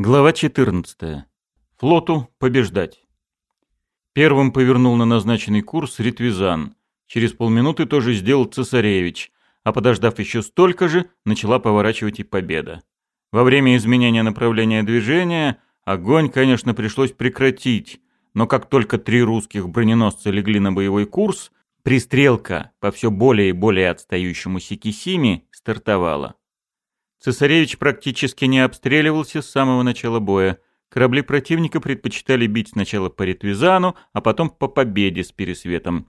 Глава 14. Флоту побеждать. Первым повернул на назначенный курс Ритвизан. Через полминуты тоже сделал Цесаревич, а подождав еще столько же, начала поворачивать и Победа. Во время изменения направления движения огонь, конечно, пришлось прекратить, но как только три русских броненосца легли на боевой курс, пристрелка по все более и более отстающему Сикисими стартовала. Цесаревич практически не обстреливался с самого начала боя. Корабли противника предпочитали бить сначала по ретвизану, а потом по победе с пересветом.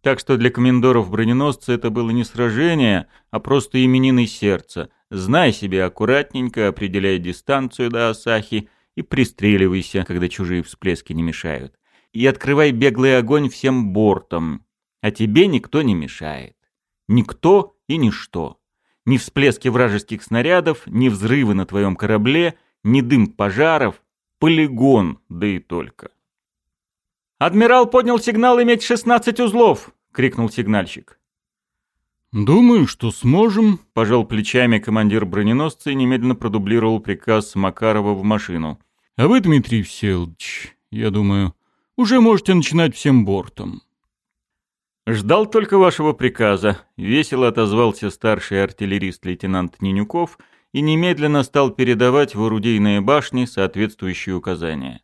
Так что для комендоров броненосца это было не сражение, а просто именины сердца. Знай себя, аккуратненько, определяй дистанцию до Асахи и пристреливайся, когда чужие всплески не мешают. И открывай беглый огонь всем бортом. А тебе никто не мешает. Никто и ничто ни всплески вражеских снарядов, ни взрывы на твоем корабле, ни дым пожаров. Полигон, да и только. «Адмирал поднял сигнал иметь 16 узлов!» — крикнул сигнальщик. «Думаю, что сможем», — пожал плечами командир броненосца и немедленно продублировал приказ Макарова в машину. «А вы, Дмитрий Всеволодович, я думаю, уже можете начинать всем бортом». «Ждал только вашего приказа», — весело отозвался старший артиллерист лейтенант Нинюков и немедленно стал передавать в орудийные башни соответствующие указания.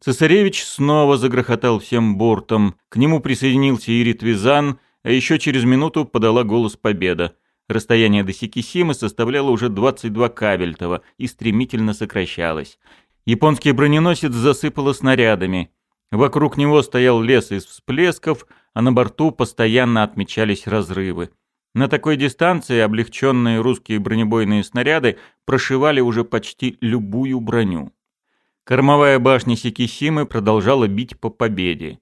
Цесаревич снова загрохотал всем бортом, к нему присоединился и Визан, а еще через минуту подала голос «Победа». Расстояние до Сикисимы составляло уже 22 кабельтова и стремительно сокращалось. Японский броненосец засыпало снарядами. Вокруг него стоял лес из всплесков — а на борту постоянно отмечались разрывы. На такой дистанции облегченные русские бронебойные снаряды прошивали уже почти любую броню. Кормовая башня Секисимы продолжала бить по победе.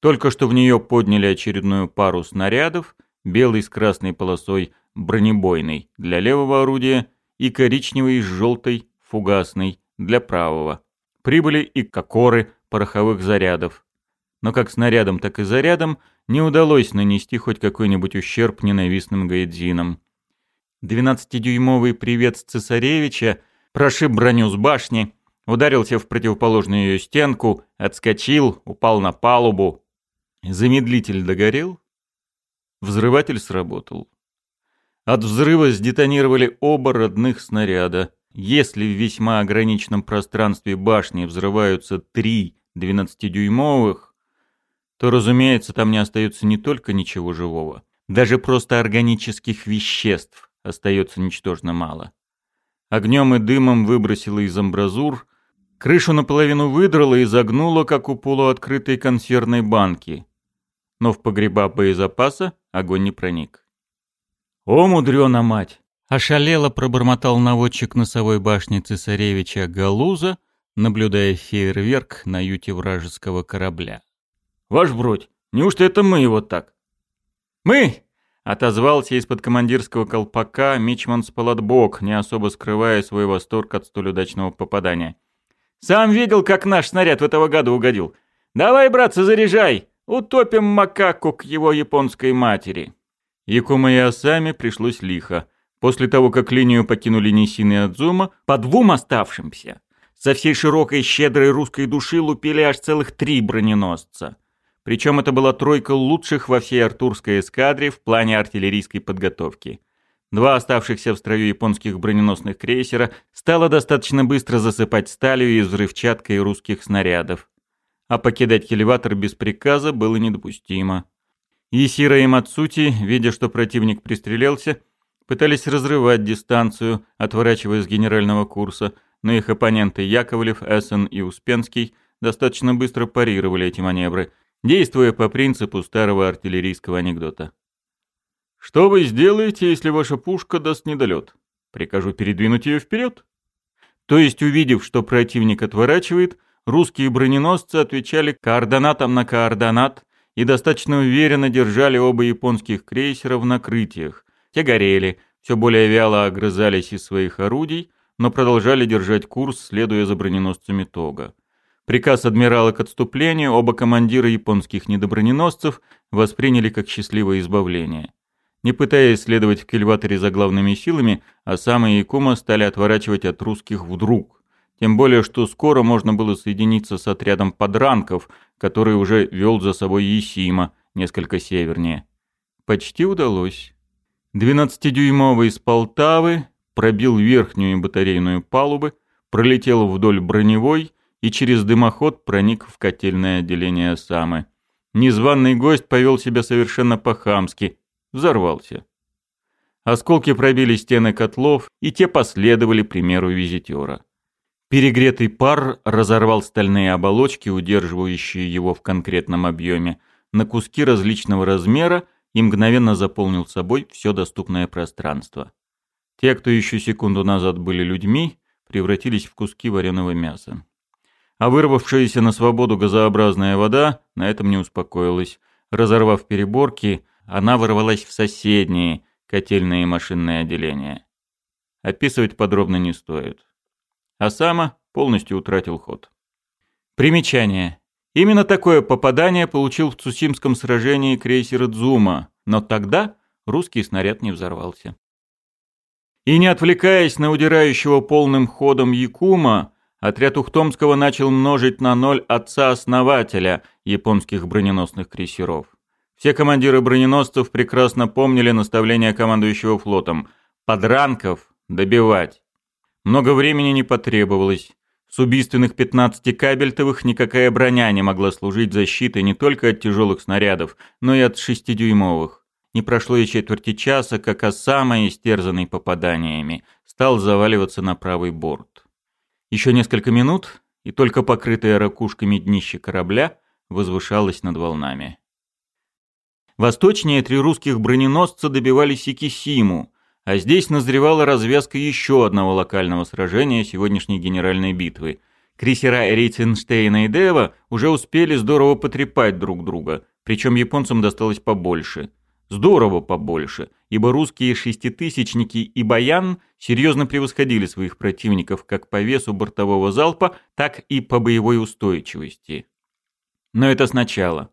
Только что в нее подняли очередную пару снарядов, белый с красной полосой бронебойный для левого орудия и коричневый с желтой фугасный для правого. Прибыли и кокоры пороховых зарядов но как снарядом, так и зарядом не удалось нанести хоть какой-нибудь ущерб ненавистным гаэдзинам. Двенадцатидюймовый привет с цесаревича прошиб броню с башни, ударился в противоположную ее стенку, отскочил, упал на палубу. Замедлитель догорел, взрыватель сработал. От взрыва сдетонировали оба родных снаряда. Если в весьма ограниченном пространстве башни взрываются три 12-дюймовых, то, разумеется, там не остается не только ничего живого, даже просто органических веществ остается ничтожно мало. Огнем и дымом выбросило из амбразур, крышу наполовину выдрало и загнуло, как у полуоткрытой консервной банки. Но в погреба боезапаса огонь не проник. «О, мудрёна мать!» — ошалело пробормотал наводчик носовой башни цесаревича Галуза, наблюдая фейерверк на юте вражеского корабля. Ваш бродь, неужто это мы его так?» «Мы!» — отозвался из-под командирского колпака Мичман Спалатбок, не особо скрывая свой восторг от столь удачного попадания. «Сам видел, как наш снаряд в этого года угодил. Давай, братцы, заряжай! Утопим макаку к его японской матери!» Якума и Асами пришлось лихо. После того, как линию покинули Нисин и Адзума, по двум оставшимся, со всей широкой щедрой русской души лупили аж целых три броненосца. Причем это была тройка лучших во всей артурской эскадре в плане артиллерийской подготовки. Два оставшихся в строю японских броненосных крейсера стало достаточно быстро засыпать сталью и взрывчаткой русских снарядов. А покидать келеватор без приказа было недопустимо. Исира и Мацути, видя, что противник пристрелился, пытались разрывать дистанцию, отворачивая с генерального курса, но их оппоненты Яковлев, Эссен и Успенский достаточно быстро парировали эти маневры – действуя по принципу старого артиллерийского анекдота. «Что вы сделаете, если ваша пушка даст недолет? Прикажу передвинуть ее вперед». То есть, увидев, что противник отворачивает, русские броненосцы отвечали координатом на координат и достаточно уверенно держали оба японских крейсера в накрытиях. Те горели, все более вяло огрызались из своих орудий, но продолжали держать курс, следуя за броненосцами Тога. Приказ адмирала к отступлению оба командира японских недоброненосцев восприняли как счастливое избавление. Не пытаясь следовать в кильваторе за главными силами, а и Якума стали отворачивать от русских вдруг. Тем более, что скоро можно было соединиться с отрядом подранков, который уже вел за собой Есима, несколько севернее. Почти удалось. 12-дюймовый из Полтавы пробил верхнюю батарейную палубы, пролетел вдоль броневой и через дымоход проник в котельное отделение Самы. Незваный гость повел себя совершенно по-хамски, взорвался. Осколки пробили стены котлов, и те последовали примеру визитера. Перегретый пар разорвал стальные оболочки, удерживающие его в конкретном объеме, на куски различного размера и мгновенно заполнил собой все доступное пространство. Те, кто еще секунду назад были людьми, превратились в куски вареного мяса. А вырвавшаяся на свободу газообразная вода на этом не успокоилась. Разорвав переборки, она ворвалась в соседние котельные и машинные отделения. Описывать подробно не стоит. А сама полностью утратил ход. Примечание. Именно такое попадание получил в Цусимском сражении крейсер «Дзума», но тогда русский снаряд не взорвался. И не отвлекаясь на удирающего полным ходом Якума, отряд Ухтомского начал множить на ноль отца-основателя японских броненосных крейсеров. Все командиры броненосцев прекрасно помнили наставление командующего флотом «подранков добивать». Много времени не потребовалось. С убийственных 15 кабельтовых никакая броня не могла служить защитой не только от тяжелых снарядов, но и от 6-дюймовых. Не прошло и четверти часа, как Осама, истерзанный попаданиями, стал заваливаться на правый борт. Еще несколько минут, и только покрытое ракушками днище корабля возвышалось над волнами. Восточнее три русских броненосца добивались и Кисиму, а здесь назревала развязка еще одного локального сражения сегодняшней генеральной битвы. Крейсера Рейтенштейна и Дева уже успели здорово потрепать друг друга, причем японцам досталось побольше – Здорово побольше, ибо русские шеститысячники и баян серьезно превосходили своих противников как по весу бортового залпа, так и по боевой устойчивости. Но это сначала.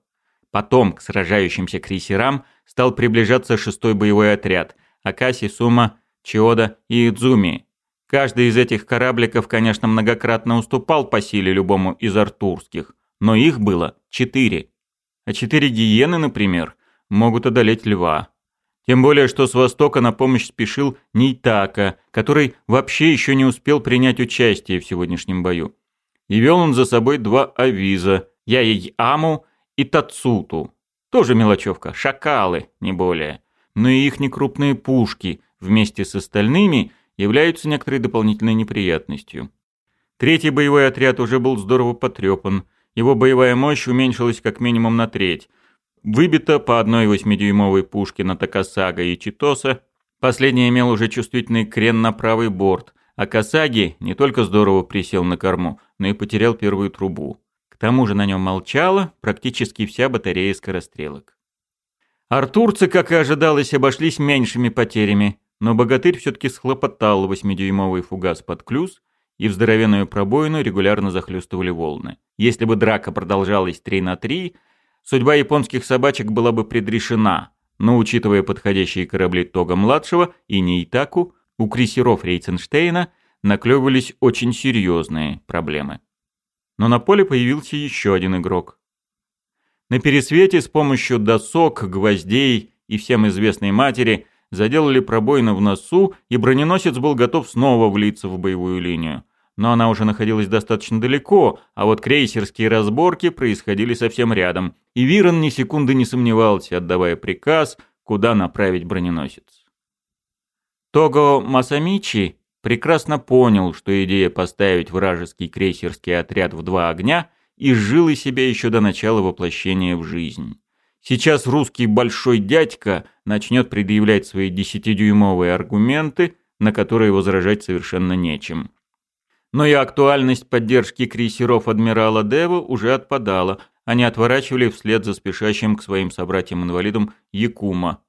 Потом к сражающимся крейсерам стал приближаться шестой боевой отряд – Акаси, Сума, Чиода и Идзуми. Каждый из этих корабликов, конечно, многократно уступал по силе любому из артурских, но их было четыре. А четыре гиены, например – могут одолеть льва. Тем более, что с востока на помощь спешил Нейтака, который вообще еще не успел принять участие в сегодняшнем бою. И вел он за собой два авиза – Яйяму и Тацуту. Тоже мелочевка, шакалы, не более. Но и их некрупные пушки вместе с остальными являются некоторой дополнительной неприятностью. Третий боевой отряд уже был здорово потрепан. Его боевая мощь уменьшилась как минимум на треть, Выбито по одной восьмидюймовой пушке на Такасага и Читоса. Последний имел уже чувствительный крен на правый борт, а Касаги не только здорово присел на корму, но и потерял первую трубу. К тому же на нем молчала практически вся батарея скорострелок. Артурцы, как и ожидалось, обошлись меньшими потерями, но богатырь все-таки схлопотал восьмидюймовый фугас под клюз, и в здоровенную пробоину регулярно захлестывали волны. Если бы драка продолжалась 3 на 3, судьба японских собачек была бы предрешена, но учитывая подходящие корабли Тога-младшего и Нейтаку, у крейсеров Рейтенштейна наклевывались очень серьёзные проблемы. Но на поле появился ещё один игрок. На пересвете с помощью досок, гвоздей и всем известной матери – заделали пробоины в носу, и броненосец был готов снова влиться в боевую линию но она уже находилась достаточно далеко, а вот крейсерские разборки происходили совсем рядом, и Вирон ни секунды не сомневался, отдавая приказ, куда направить броненосец. Того Масамичи прекрасно понял, что идея поставить вражеский крейсерский отряд в два огня изжила себя еще до начала воплощения в жизнь. Сейчас русский большой дядька начнет предъявлять свои десятидюймовые аргументы, на которые возражать совершенно нечем – но и актуальность поддержки крейсеров адмирала Дева уже отпадала, они отворачивали вслед за спешащим к своим собратьям-инвалидам Якума.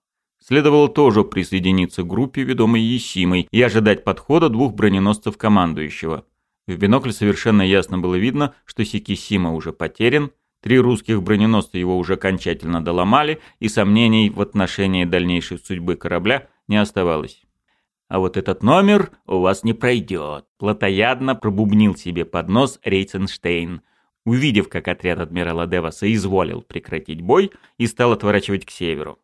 Следовало тоже присоединиться к группе, ведомой Есимой, и ожидать подхода двух броненосцев командующего. В бинокль совершенно ясно было видно, что Сикисима уже потерян, три русских броненосца его уже окончательно доломали, и сомнений в отношении дальнейшей судьбы корабля не оставалось а вот этот номер у вас не пройдет», – платоядно пробубнил себе под нос Рейтсенштейн, увидев, как отряд адмирала Дева соизволил прекратить бой и стал отворачивать к северу.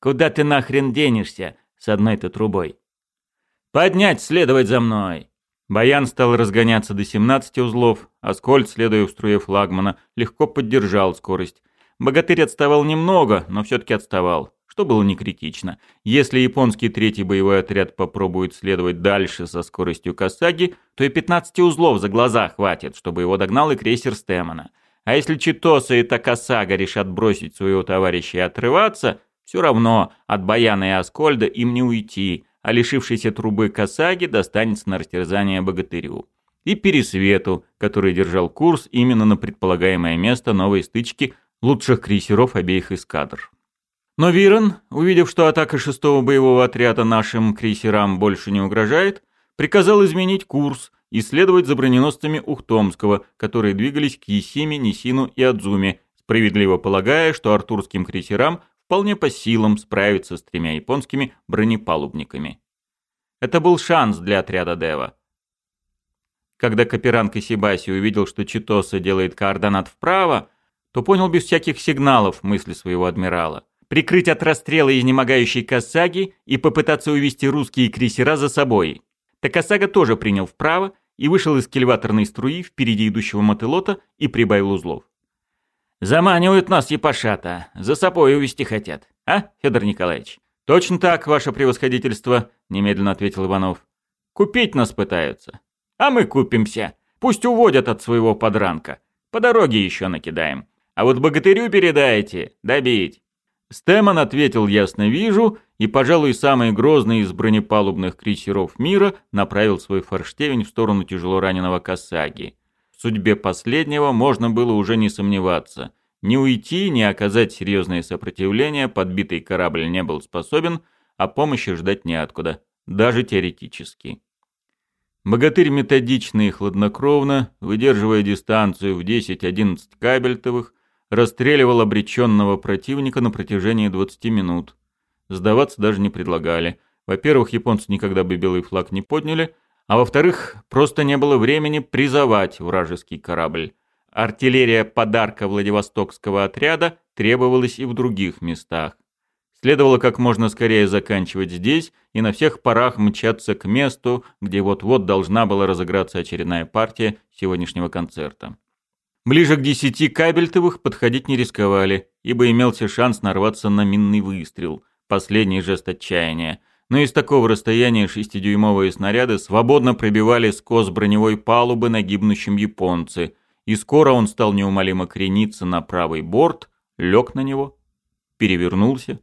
«Куда ты нахрен денешься с одной-то трубой?» «Поднять, следовать за мной!» Баян стал разгоняться до 17 узлов, а Скольд, следуя в струе флагмана, легко поддержал скорость. Богатырь отставал немного, но все-таки отставал что было не критично. Если японский третий боевой отряд попробует следовать дальше со скоростью Касаги, то и 15 узлов за глаза хватит, чтобы его догнал и крейсер Стэмона. А если Читоса и Такасага решат бросить своего товарища и отрываться, все равно от Баяна и Аскольда им не уйти, а лишившийся трубы Касаги достанется на растерзание богатырю. И Пересвету, который держал курс именно на предполагаемое место новой стычки лучших крейсеров обеих эскадр. Но Вирон, увидев, что атака шестого боевого отряда нашим крейсерам больше не угрожает, приказал изменить курс и следовать за броненосцами Ухтомского, которые двигались к Есиме, Несину и Адзуме, справедливо полагая, что артурским крейсерам вполне по силам справиться с тремя японскими бронепалубниками. Это был шанс для отряда Дева. Когда Каперан Касибаси увидел, что Читоса делает координат вправо, то понял без всяких сигналов мысли своего адмирала – прикрыть от расстрела изнемогающей Косаги и попытаться увести русские крейсера за собой. Такасага тоже принял вправо и вышел из кильваторной струи впереди идущего мотылота и прибавил узлов. «Заманивают нас, Япашата. За собой увести хотят. А, Федор Николаевич?» «Точно так, ваше превосходительство», — немедленно ответил Иванов. «Купить нас пытаются. А мы купимся. Пусть уводят от своего подранка. По дороге еще накидаем. А вот богатырю передайте. Добить». Стэмон ответил «Ясно вижу» и, пожалуй, самый грозный из бронепалубных крейсеров мира направил свой форштевень в сторону тяжело раненого Касаги. В судьбе последнего можно было уже не сомневаться. Не уйти, не оказать серьезное сопротивление подбитый корабль не был способен, а помощи ждать неоткуда, даже теоретически. Богатырь методично и хладнокровно, выдерживая дистанцию в 10-11 кабельтовых, расстреливал обреченного противника на протяжении 20 минут. Сдаваться даже не предлагали. Во-первых, японцы никогда бы белый флаг не подняли, а во-вторых, просто не было времени призовать вражеский корабль. Артиллерия подарка Владивостокского отряда требовалась и в других местах. Следовало как можно скорее заканчивать здесь и на всех парах мчаться к месту, где вот-вот должна была разыграться очередная партия сегодняшнего концерта. Ближе к десяти кабельтовых подходить не рисковали, ибо имелся шанс нарваться на минный выстрел. Последний жест отчаяния. Но из такого расстояния шестидюймовые снаряды свободно пробивали скос броневой палубы на гибнущем японце, и скоро он стал неумолимо крениться на правый борт, лег на него, перевернулся.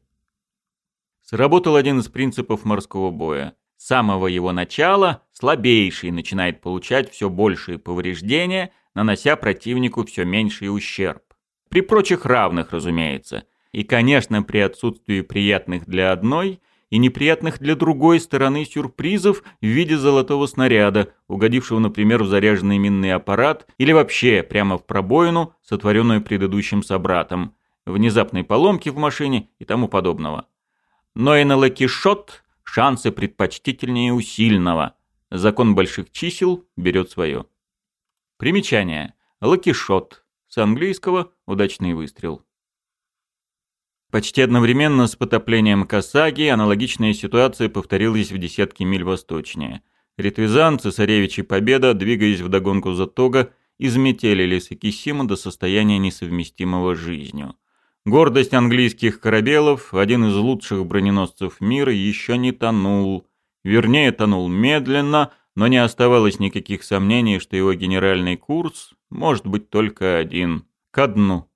Сработал один из принципов морского боя. С самого его начала слабейший начинает получать все большие повреждения, нанося противнику все меньший ущерб. При прочих равных, разумеется. И, конечно, при отсутствии приятных для одной и неприятных для другой стороны сюрпризов в виде золотого снаряда, угодившего, например, в заряженный минный аппарат или вообще прямо в пробоину, сотворенную предыдущим собратом, внезапной поломки в машине и тому подобного. Но и на лакишот шансы предпочтительнее усильного. Закон больших чисел берет свое. Примечание. Лакишот. С английского «удачный выстрел». Почти одновременно с потоплением Касаги аналогичная ситуация повторилась в десятки миль восточнее. Ритвизан, цесаревич и Победа, двигаясь вдогонку за Тога, изметели лесы Кисима до состояния несовместимого с жизнью. Гордость английских корабелов, один из лучших броненосцев мира, еще не тонул. Вернее, тонул медленно, но не оставалось никаких сомнений, что его генеральный курс может быть только один – ко дну.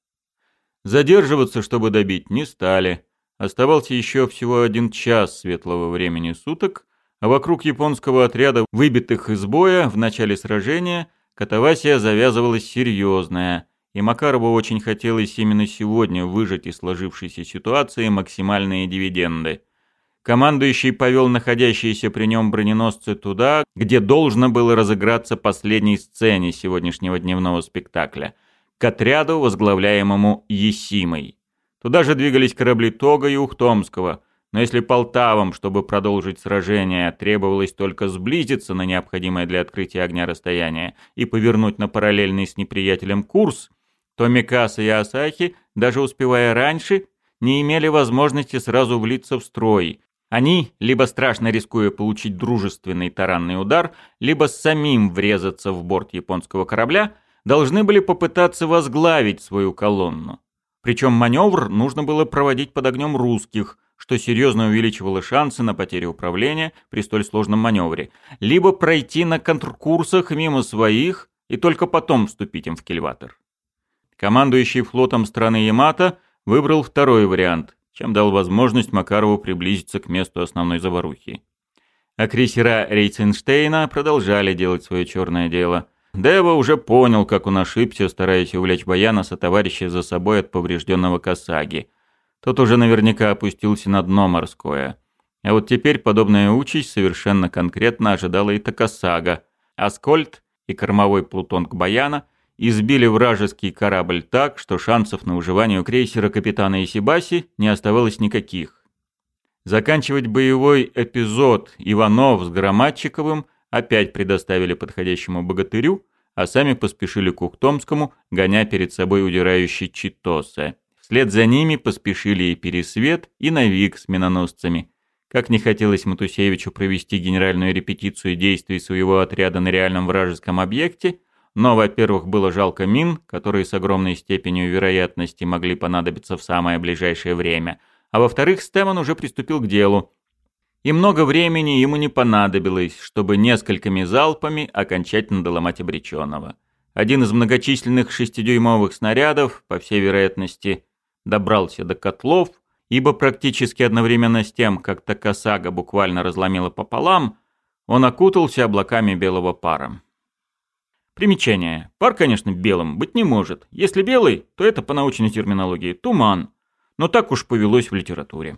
Задерживаться, чтобы добить, не стали. Оставался еще всего один час светлого времени суток, а вокруг японского отряда, выбитых из боя в начале сражения, катавасия завязывалась серьезная, и Макарову очень хотелось именно сегодня выжать из сложившейся ситуации максимальные дивиденды – командующий повел находящиеся при нем броненосцы туда, где должно было разыграться последней сцене сегодняшнего дневного спектакля, к отряду, возглавляемому Есимой. Туда же двигались корабли Тога и Ухтомского, но если Полтавам, чтобы продолжить сражение, требовалось только сблизиться на необходимое для открытия огня расстояние и повернуть на параллельный с неприятелем курс, то Микаса и Асахи, даже успевая раньше, не имели возможности сразу влиться в строй, они, либо страшно рискуя получить дружественный таранный удар, либо самим врезаться в борт японского корабля, должны были попытаться возглавить свою колонну. Причем маневр нужно было проводить под огнем русских, что серьезно увеличивало шансы на потерю управления при столь сложном маневре, либо пройти на контркурсах мимо своих и только потом вступить им в кильватер. Командующий флотом страны Ямато выбрал второй вариант – чем дал возможность Макарову приблизиться к месту основной заварухи. А крейсера Рейтсенштейна продолжали делать свое черное дело. Дэва уже понял, как он ошибся, стараясь увлечь Баяна со товарища за собой от поврежденного Касаги. Тот уже наверняка опустился на дно морское. А вот теперь подобная участь совершенно конкретно ожидала и Такасага. Аскольд и кормовой плутонг Баяна – избили вражеский корабль так, что шансов на выживание у крейсера капитана Исибаси не оставалось никаких. Заканчивать боевой эпизод Иванов с Громадчиковым опять предоставили подходящему богатырю, а сами поспешили к Ухтомскому, гоня перед собой удирающий Читоса. Вслед за ними поспешили и Пересвет, и Навик с миноносцами. Как не хотелось Матусевичу провести генеральную репетицию действий своего отряда на реальном вражеском объекте – но, во-первых, было жалко мин, которые с огромной степенью вероятности могли понадобиться в самое ближайшее время. А во-вторых, Стэмон уже приступил к делу. И много времени ему не понадобилось, чтобы несколькими залпами окончательно доломать обреченного. Один из многочисленных шестидюймовых снарядов, по всей вероятности, добрался до котлов, ибо практически одновременно с тем, как Такасага буквально разломила пополам, он окутался облаками белого пара. Примечание. Пар, конечно, белым быть не может. Если белый, то это по научной терминологии туман. Но так уж повелось в литературе.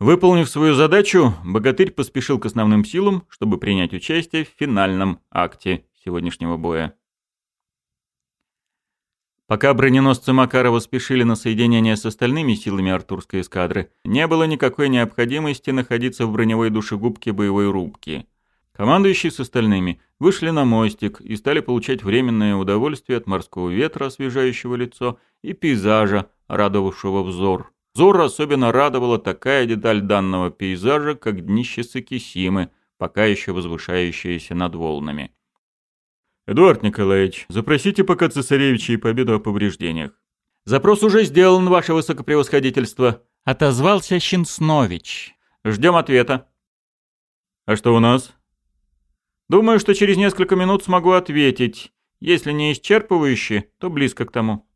Выполнив свою задачу, богатырь поспешил к основным силам, чтобы принять участие в финальном акте сегодняшнего боя. Пока броненосцы Макарова спешили на соединение с остальными силами артурской эскадры, не было никакой необходимости находиться в броневой душегубке боевой рубки – Командующие с остальными вышли на мостик и стали получать временное удовольствие от морского ветра, освежающего лицо, и пейзажа, радовавшего взор. Взор особенно радовала такая деталь данного пейзажа, как днище Сакисимы, пока еще возвышающееся над волнами. «Эдуард Николаевич, запросите пока цесаревича и победу о повреждениях». «Запрос уже сделан, ваше высокопревосходительство», — отозвался Щенснович. «Ждем ответа». «А что у нас?» Думаю, что через несколько минут смогу ответить. Если не исчерпывающе, то близко к тому.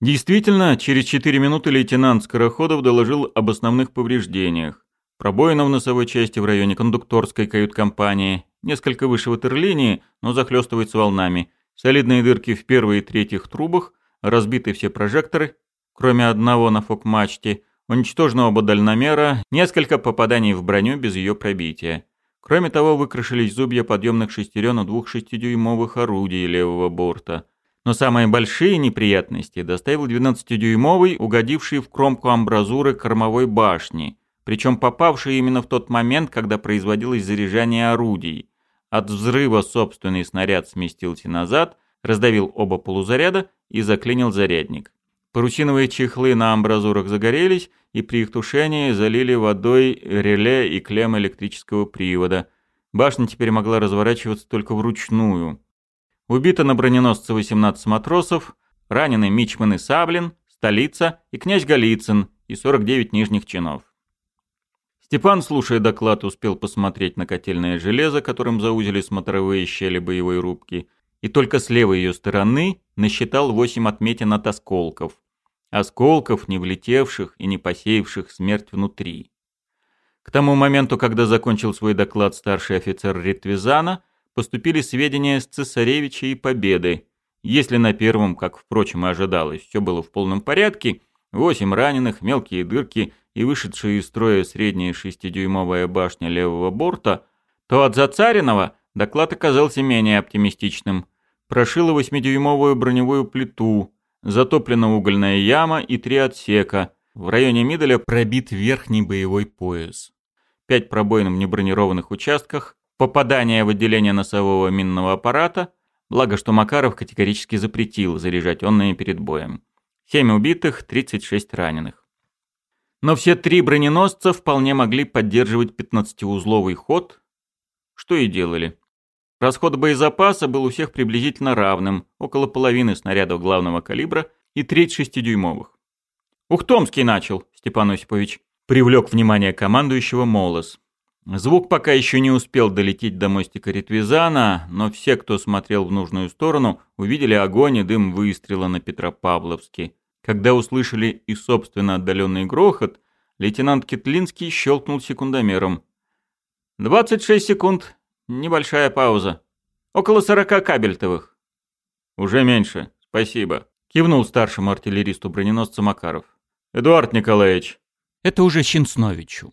Действительно, через 4 минуты лейтенант Скороходов доложил об основных повреждениях. Пробоина в носовой части в районе кондукторской кают-компании, несколько выше ватерлинии, но захлестывается волнами, солидные дырки в первой и третьих трубах, разбиты все прожекторы, кроме одного на фок-мачте, уничтожено оба дальномера, несколько попаданий в броню без ее пробития. Кроме того, выкрашились зубья подъемных шестерен у двух шестидюймовых орудий левого борта. Но самые большие неприятности доставил 12-дюймовый, угодивший в кромку амбразуры кормовой башни, причем попавший именно в тот момент, когда производилось заряжание орудий. От взрыва собственный снаряд сместился назад, раздавил оба полузаряда и заклинил зарядник. Парусиновые чехлы на амбразурах загорелись, и при их тушении залили водой реле и клем электрического привода. Башня теперь могла разворачиваться только вручную. Убито на броненосце 18 матросов, ранены Мичман и Саблин, столица и князь Голицын и 49 нижних чинов. Степан, слушая доклад, успел посмотреть на котельное железо, которым заузили смотровые щели боевой рубки, и только с левой ее стороны насчитал 8 отметин от осколков – осколков, не влетевших и не посеявших смерть внутри. К тому моменту, когда закончил свой доклад старший офицер Ритвизана, поступили сведения с цесаревича и победы. Если на первом, как, впрочем, и ожидалось, все было в полном порядке, восемь раненых, мелкие дырки и вышедшая из строя средняя шестидюймовая башня левого борта, то от Зацаринова доклад оказался менее оптимистичным. Прошила восьмидюймовую броневую плиту – Затоплена угольная яма и три отсека. В районе Миделя пробит верхний боевой пояс. Пять пробоин в небронированных участках, попадание в отделение носового минного аппарата, благо что Макаров категорически запретил заряжать онные перед боем. Семь убитых, 36 раненых. Но все три броненосца вполне могли поддерживать 15-узловый ход, что и делали. Расход боезапаса был у всех приблизительно равным, около половины снарядов главного калибра и треть шестидюймовых. «Ухтомский начал, Степан Осипович», — привлек внимание командующего Молос. Звук пока еще не успел долететь до мостика Ретвизана, но все, кто смотрел в нужную сторону, увидели огонь и дым выстрела на Петропавловске. Когда услышали и, собственно, отдаленный грохот, лейтенант Китлинский щелкнул секундомером. «26 секунд», Небольшая пауза. Около сорока кабельтовых. Уже меньше. Спасибо. Кивнул старшему артиллеристу броненосца Макаров. Эдуард Николаевич. Это уже Щенсновичу.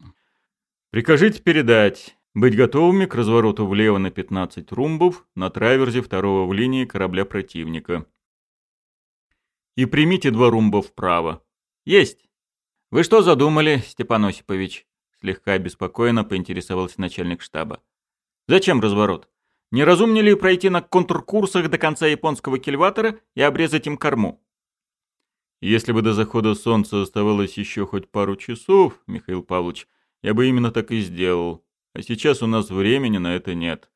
Прикажите передать. Быть готовыми к развороту влево на 15 румбов на траверзе второго в линии корабля противника. И примите два румба вправо. Есть. Вы что задумали, Степан Осипович? Слегка обеспокоенно поинтересовался начальник штаба. Зачем разворот? Не разумнее ли пройти на контркурсах до конца японского кильватора и обрезать им корму? Если бы до захода солнца оставалось еще хоть пару часов, Михаил Павлович, я бы именно так и сделал. А сейчас у нас времени на это нет.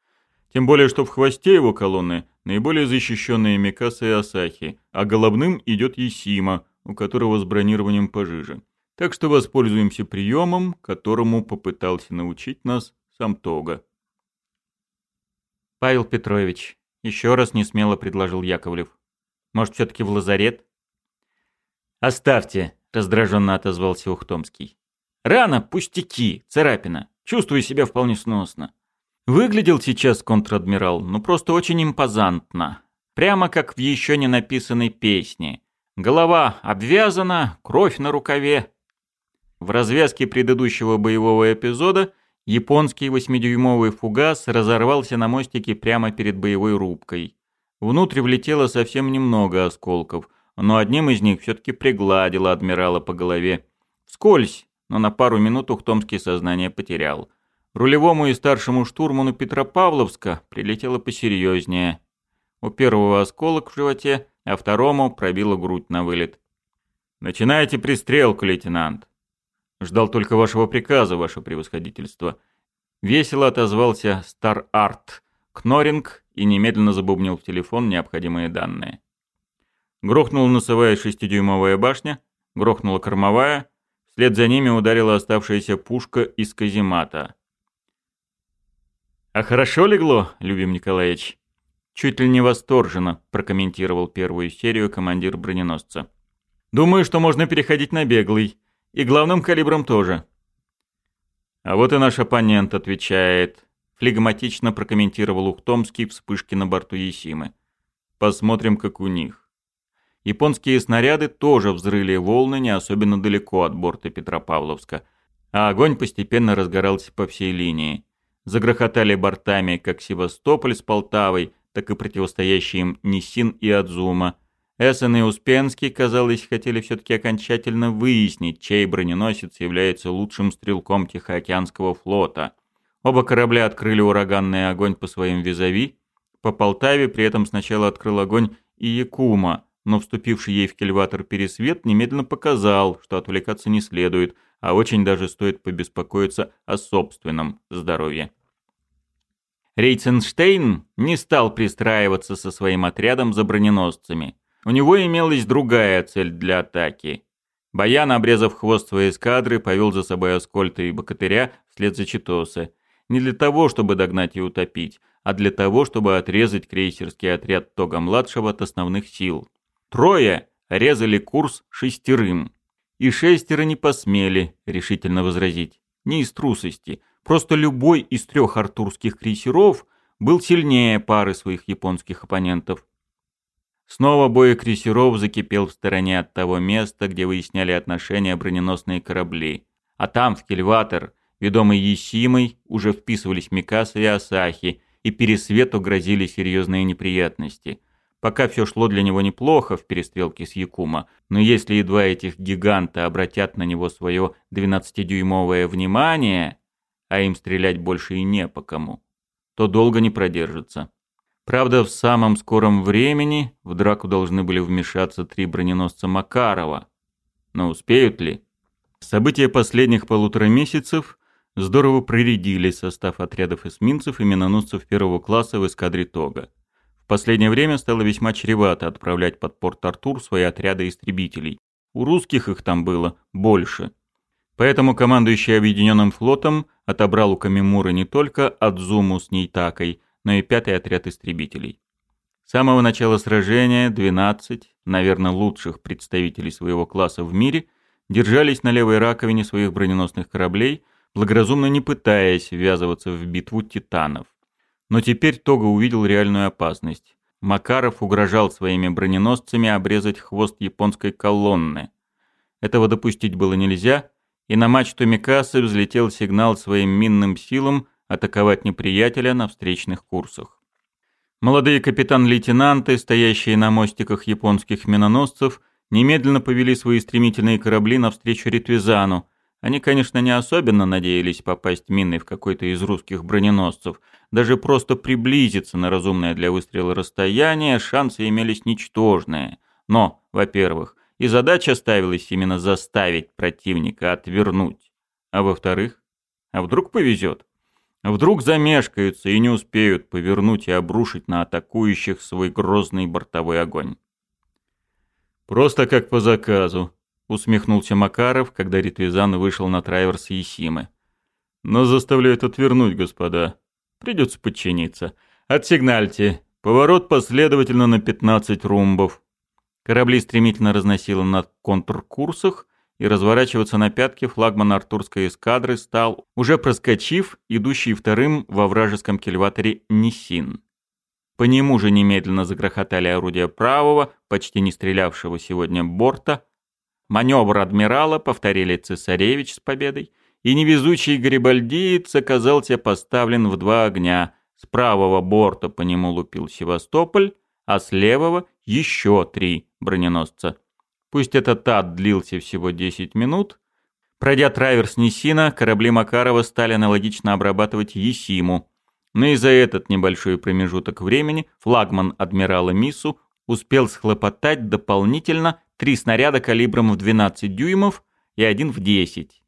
Тем более, что в хвосте его колонны наиболее защищенные Микаса и Асахи, а головным идет Исима, у которого с бронированием пожиже. Так что воспользуемся приемом, которому попытался научить нас сам Тога. «Павел Петрович», — еще раз не смело предложил Яковлев. «Может, все-таки в лазарет?» «Оставьте», — раздраженно отозвался Ухтомский. Рано, пустяки, царапина. Чувствую себя вполне сносно». Выглядел сейчас контр-адмирал, ну просто очень импозантно. Прямо как в еще не написанной песне. Голова обвязана, кровь на рукаве. В развязке предыдущего боевого эпизода — Японский 8-дюймовый фугас разорвался на мостике прямо перед боевой рубкой. Внутрь влетело совсем немного осколков, но одним из них все-таки пригладило адмирала по голове. Вскользь, но на пару минут Ухтомский сознание потерял. Рулевому и старшему штурману Петропавловска прилетело посерьезнее. У первого осколок в животе, а второму пробило грудь на вылет. «Начинайте пристрелку, лейтенант!» Ждал только вашего приказа, ваше превосходительство. Весело отозвался Стар-Арт Кноринг и немедленно забубнил в телефон необходимые данные. Грохнула носовая шестидюймовая башня, грохнула кормовая, вслед за ними ударила оставшаяся пушка из каземата. «А хорошо легло, Любим Николаевич?» Чуть ли не восторженно прокомментировал первую серию командир броненосца. «Думаю, что можно переходить на беглый», и главным калибром тоже. А вот и наш оппонент отвечает. Флегматично прокомментировал Ухтомский вспышки на борту Есимы. Посмотрим, как у них. Японские снаряды тоже взрыли волны не особенно далеко от борта Петропавловска, а огонь постепенно разгорался по всей линии. Загрохотали бортами как Севастополь с Полтавой, так и противостоящие им Нисин и Адзума – Эссен и Успенский, казалось, хотели все-таки окончательно выяснить, чей броненосец является лучшим стрелком Тихоокеанского флота. Оба корабля открыли ураганный огонь по своим визави. По Полтаве при этом сначала открыл огонь и Якума, но вступивший ей в кельватор пересвет немедленно показал, что отвлекаться не следует, а очень даже стоит побеспокоиться о собственном здоровье. Рейтсенштейн не стал пристраиваться со своим отрядом за броненосцами – у него имелась другая цель для атаки. Баян, обрезав хвост своей эскадры, повел за собой Аскольта и Бакатыря вслед за Читоса. Не для того, чтобы догнать и утопить, а для того, чтобы отрезать крейсерский отряд Тога-младшего от основных сил. Трое резали курс шестерым. И шестеро не посмели решительно возразить. Не из трусости. Просто любой из трех артурских крейсеров был сильнее пары своих японских оппонентов. Снова бой крейсеров закипел в стороне от того места, где выясняли отношения броненосные корабли. А там, в Кельватор, ведомый Есимой, уже вписывались Микаса и Асахи, и Пересвету грозили серьезные неприятности. Пока все шло для него неплохо в перестрелке с Якума, но если едва этих гиганта обратят на него свое 12-дюймовое внимание, а им стрелять больше и не по кому, то долго не продержится. Правда, в самом скором времени в драку должны были вмешаться три броненосца Макарова. Но успеют ли? События последних полутора месяцев здорово проредили состав отрядов эсминцев и миноносцев первого класса в эскадре Тога. В последнее время стало весьма чревато отправлять под порт Артур свои отряды истребителей. У русских их там было больше. Поэтому командующий Объединенным флотом отобрал у Камимура не только Адзуму с Нейтакой, но и пятый отряд истребителей. С самого начала сражения 12, наверное, лучших представителей своего класса в мире, держались на левой раковине своих броненосных кораблей, благоразумно не пытаясь ввязываться в битву титанов. Но теперь Тога увидел реальную опасность. Макаров угрожал своими броненосцами обрезать хвост японской колонны. Этого допустить было нельзя, и на мачту Микасы взлетел сигнал своим минным силам атаковать неприятеля на встречных курсах. Молодые капитан-лейтенанты, стоящие на мостиках японских миноносцев, немедленно повели свои стремительные корабли навстречу Ритвизану. Они, конечно, не особенно надеялись попасть миной в какой-то из русских броненосцев. Даже просто приблизиться на разумное для выстрела расстояние шансы имелись ничтожные. Но, во-первых, и задача ставилась именно заставить противника отвернуть. А во-вторых, а вдруг повезет? Вдруг замешкаются и не успеют повернуть и обрушить на атакующих свой грозный бортовой огонь. «Просто как по заказу», — усмехнулся Макаров, когда Ритвизан вышел на траверс Есимы. Но заставляют отвернуть, господа. Придется подчиниться. Отсигнальте. Поворот последовательно на 15 румбов». Корабли стремительно разносило на контркурсах, и разворачиваться на пятки флагман артурской эскадры стал, уже проскочив, идущий вторым во вражеском кильваторе Нисин. По нему же немедленно загрохотали орудия правого, почти не стрелявшего сегодня борта. Маневр адмирала повторили цесаревич с победой, и невезучий гарибальдиец оказался поставлен в два огня. С правого борта по нему лупил Севастополь, а с левого еще три броненосца. Пусть этот ад длился всего 10 минут. Пройдя траверс Несина, корабли Макарова стали аналогично обрабатывать Есиму. Но и за этот небольшой промежуток времени флагман адмирала Мису успел схлопотать дополнительно три снаряда калибром в 12 дюймов и один в 10.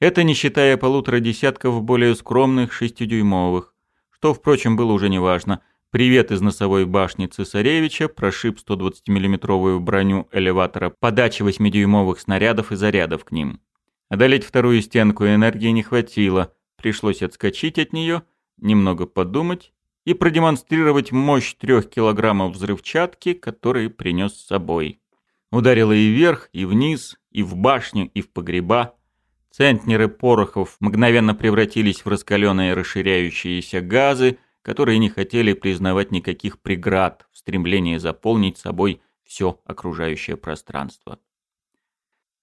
Это не считая полутора десятков более скромных шестидюймовых, что, впрочем, было уже неважно – Привет из носовой башни Цесаревича прошиб 120 миллиметровую броню элеватора подачи 8-дюймовых снарядов и зарядов к ним. Одолеть вторую стенку энергии не хватило, пришлось отскочить от нее, немного подумать и продемонстрировать мощь трех килограммов взрывчатки, которые принес с собой. Ударило и вверх, и вниз, и в башню, и в погреба. Центнеры порохов мгновенно превратились в раскаленные расширяющиеся газы – которые не хотели признавать никаких преград в стремлении заполнить собой все окружающее пространство.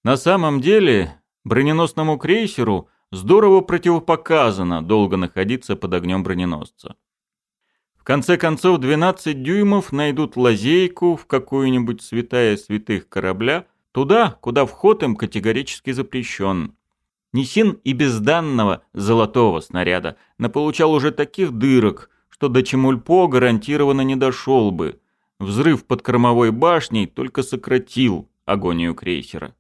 На самом деле, броненосному крейсеру здорово противопоказано долго находиться под огнем броненосца. В конце концов, 12 дюймов найдут лазейку в какую-нибудь святая святых корабля, туда, куда вход им категорически запрещен. Нисин и без данного золотого снаряда наполучал уже таких дырок, что до Чемульпо гарантированно не дошел бы. Взрыв под кормовой башней только сократил агонию крейсера.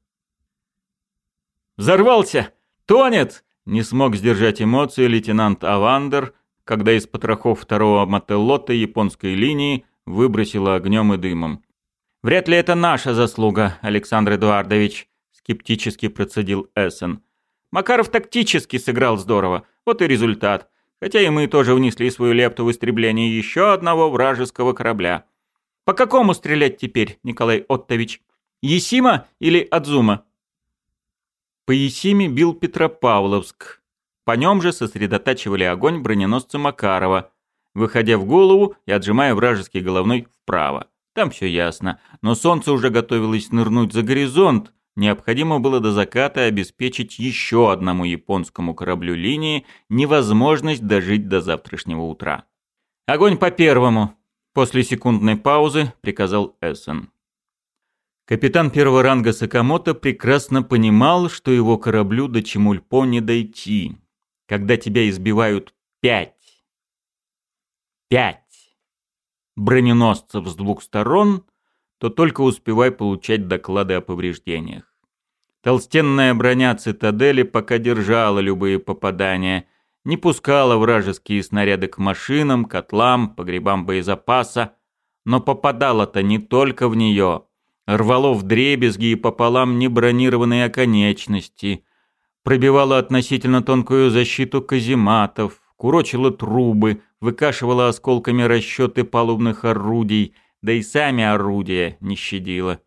«Взорвался! Тонет!» — не смог сдержать эмоции лейтенант Авандер, когда из потрохов второго мотеллота японской линии выбросило огнем и дымом. «Вряд ли это наша заслуга, Александр Эдуардович», — скептически процедил Эссен. «Макаров тактически сыграл здорово, вот и результат. Хотя и мы тоже внесли свою лепту в истребление еще одного вражеского корабля. По какому стрелять теперь, Николай Оттович? Есима или Адзума? По Есиме бил Петропавловск. По нем же сосредотачивали огонь броненосца Макарова, выходя в голову и отжимая вражеский головной вправо. Там все ясно, но солнце уже готовилось нырнуть за горизонт, необходимо было до заката обеспечить еще одному японскому кораблю линии невозможность дожить до завтрашнего утра. «Огонь по первому!» – после секундной паузы приказал Эссен. Капитан первого ранга Сакамото прекрасно понимал, что его кораблю до Чемульпо не дойти. Когда тебя избивают пять, пять броненосцев с двух сторон – то только успевай получать доклады о повреждениях. Толстенная броня цитадели пока держала любые попадания, не пускала вражеские снаряды к машинам, котлам, погребам боезапаса, но попадала-то не только в нее. Рвало в дребезги и пополам небронированные оконечности, пробивала относительно тонкую защиту казематов, курочила трубы, выкашивала осколками расчеты палубных орудий – да и сами орудия не щадило.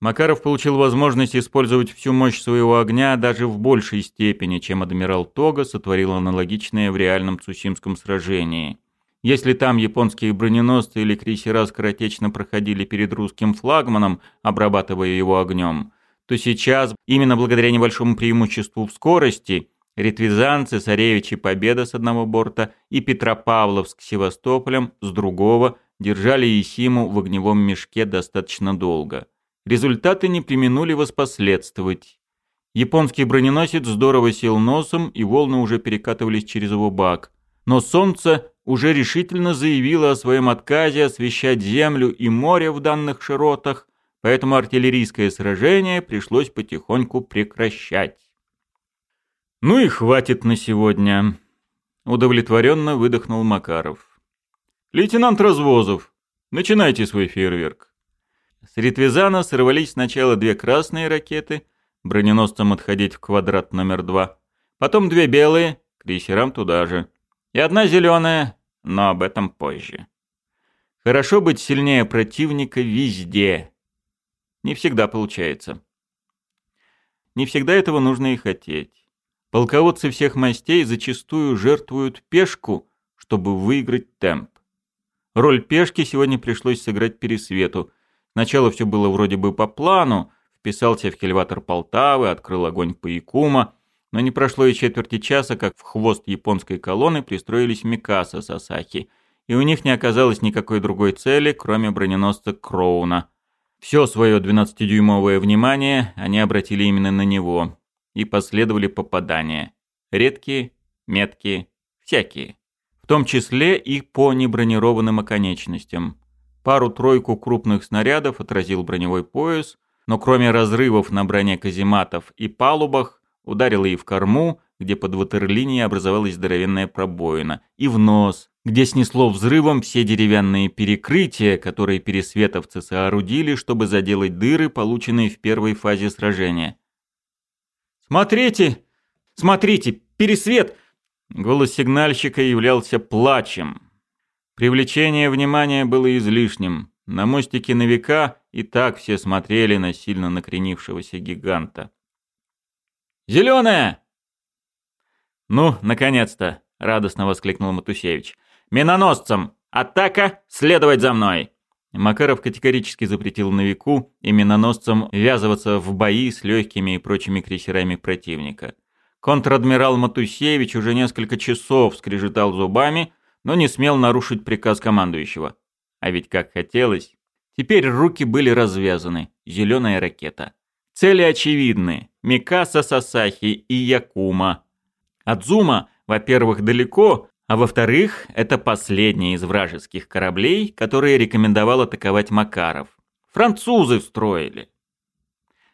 Макаров получил возможность использовать всю мощь своего огня даже в большей степени, чем адмирал Тога сотворил аналогичное в реальном Цусимском сражении. Если там японские броненосцы или крейсера скоротечно проходили перед русским флагманом, обрабатывая его огнем, то сейчас, именно благодаря небольшому преимуществу в скорости, ретвизанцы, Саревичи Победа с одного борта и Петропавловск с Севастополем с другого держали Исиму в огневом мешке достаточно долго. Результаты не применули воспоследствовать. Японский броненосец здорово сел носом, и волны уже перекатывались через его бак. Но солнце уже решительно заявило о своем отказе освещать землю и море в данных широтах, поэтому артиллерийское сражение пришлось потихоньку прекращать. «Ну и хватит на сегодня», — удовлетворенно выдохнул Макаров. «Лейтенант Развозов, начинайте свой фейерверк». С Ритвизана сорвались сначала две красные ракеты, броненосцам отходить в квадрат номер два, потом две белые, крейсерам туда же, и одна зеленая, но об этом позже. Хорошо быть сильнее противника везде. Не всегда получается. Не всегда этого нужно и хотеть. Полководцы всех мастей зачастую жертвуют пешку, чтобы выиграть темп. Роль пешки сегодня пришлось сыграть Пересвету. Сначала все было вроде бы по плану, вписался в кельватор Полтавы, открыл огонь по Якума, но не прошло и четверти часа, как в хвост японской колонны пристроились Микаса с Асахи, и у них не оказалось никакой другой цели, кроме броненосца Кроуна. Все свое 12-дюймовое внимание они обратили именно на него, и последовали попадания. Редкие, меткие, всякие в том числе и по небронированным оконечностям. Пару-тройку крупных снарядов отразил броневой пояс, но кроме разрывов на броне казематов и палубах, ударило и в корму, где под ватерлинией образовалась здоровенная пробоина, и в нос, где снесло взрывом все деревянные перекрытия, которые пересветовцы соорудили, чтобы заделать дыры, полученные в первой фазе сражения. «Смотрите! Смотрите! Пересвет! Голос сигнальщика являлся плачем. Привлечение внимания было излишним. На мостике на века и так все смотрели на сильно накренившегося гиганта. «Зеленая!» «Ну, наконец-то!» — радостно воскликнул Матусевич. «Миноносцам! Атака! Следовать за мной!» Макаров категорически запретил новику и миноносцам ввязываться в бои с легкими и прочими крейсерами противника. Контр-адмирал Матусевич уже несколько часов скрежетал зубами, но не смел нарушить приказ командующего. А ведь как хотелось. Теперь руки были развязаны. Зеленая ракета. Цели очевидны. Микаса Сасахи и Якума. Адзума, во-первых, далеко, а во-вторых, это последний из вражеских кораблей, которые рекомендовал атаковать Макаров. Французы строили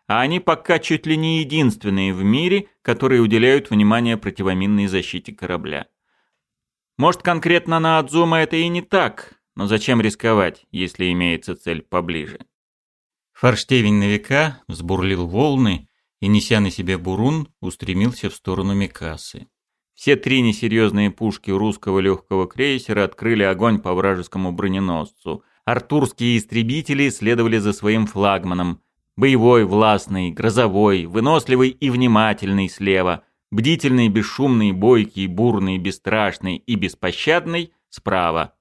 а они пока чуть ли не единственные в мире, которые уделяют внимание противоминной защите корабля. Может, конкретно на Адзума это и не так, но зачем рисковать, если имеется цель поближе? Форштевень на века взбурлил волны и, неся на себе бурун, устремился в сторону Микасы. Все три несерьезные пушки русского легкого крейсера открыли огонь по вражескому броненосцу. Артурские истребители следовали за своим флагманом – Боевой, властный, грозовой, выносливый и внимательный слева, бдительный, бесшумный, бойкий, бурный, бесстрашный и беспощадный справа.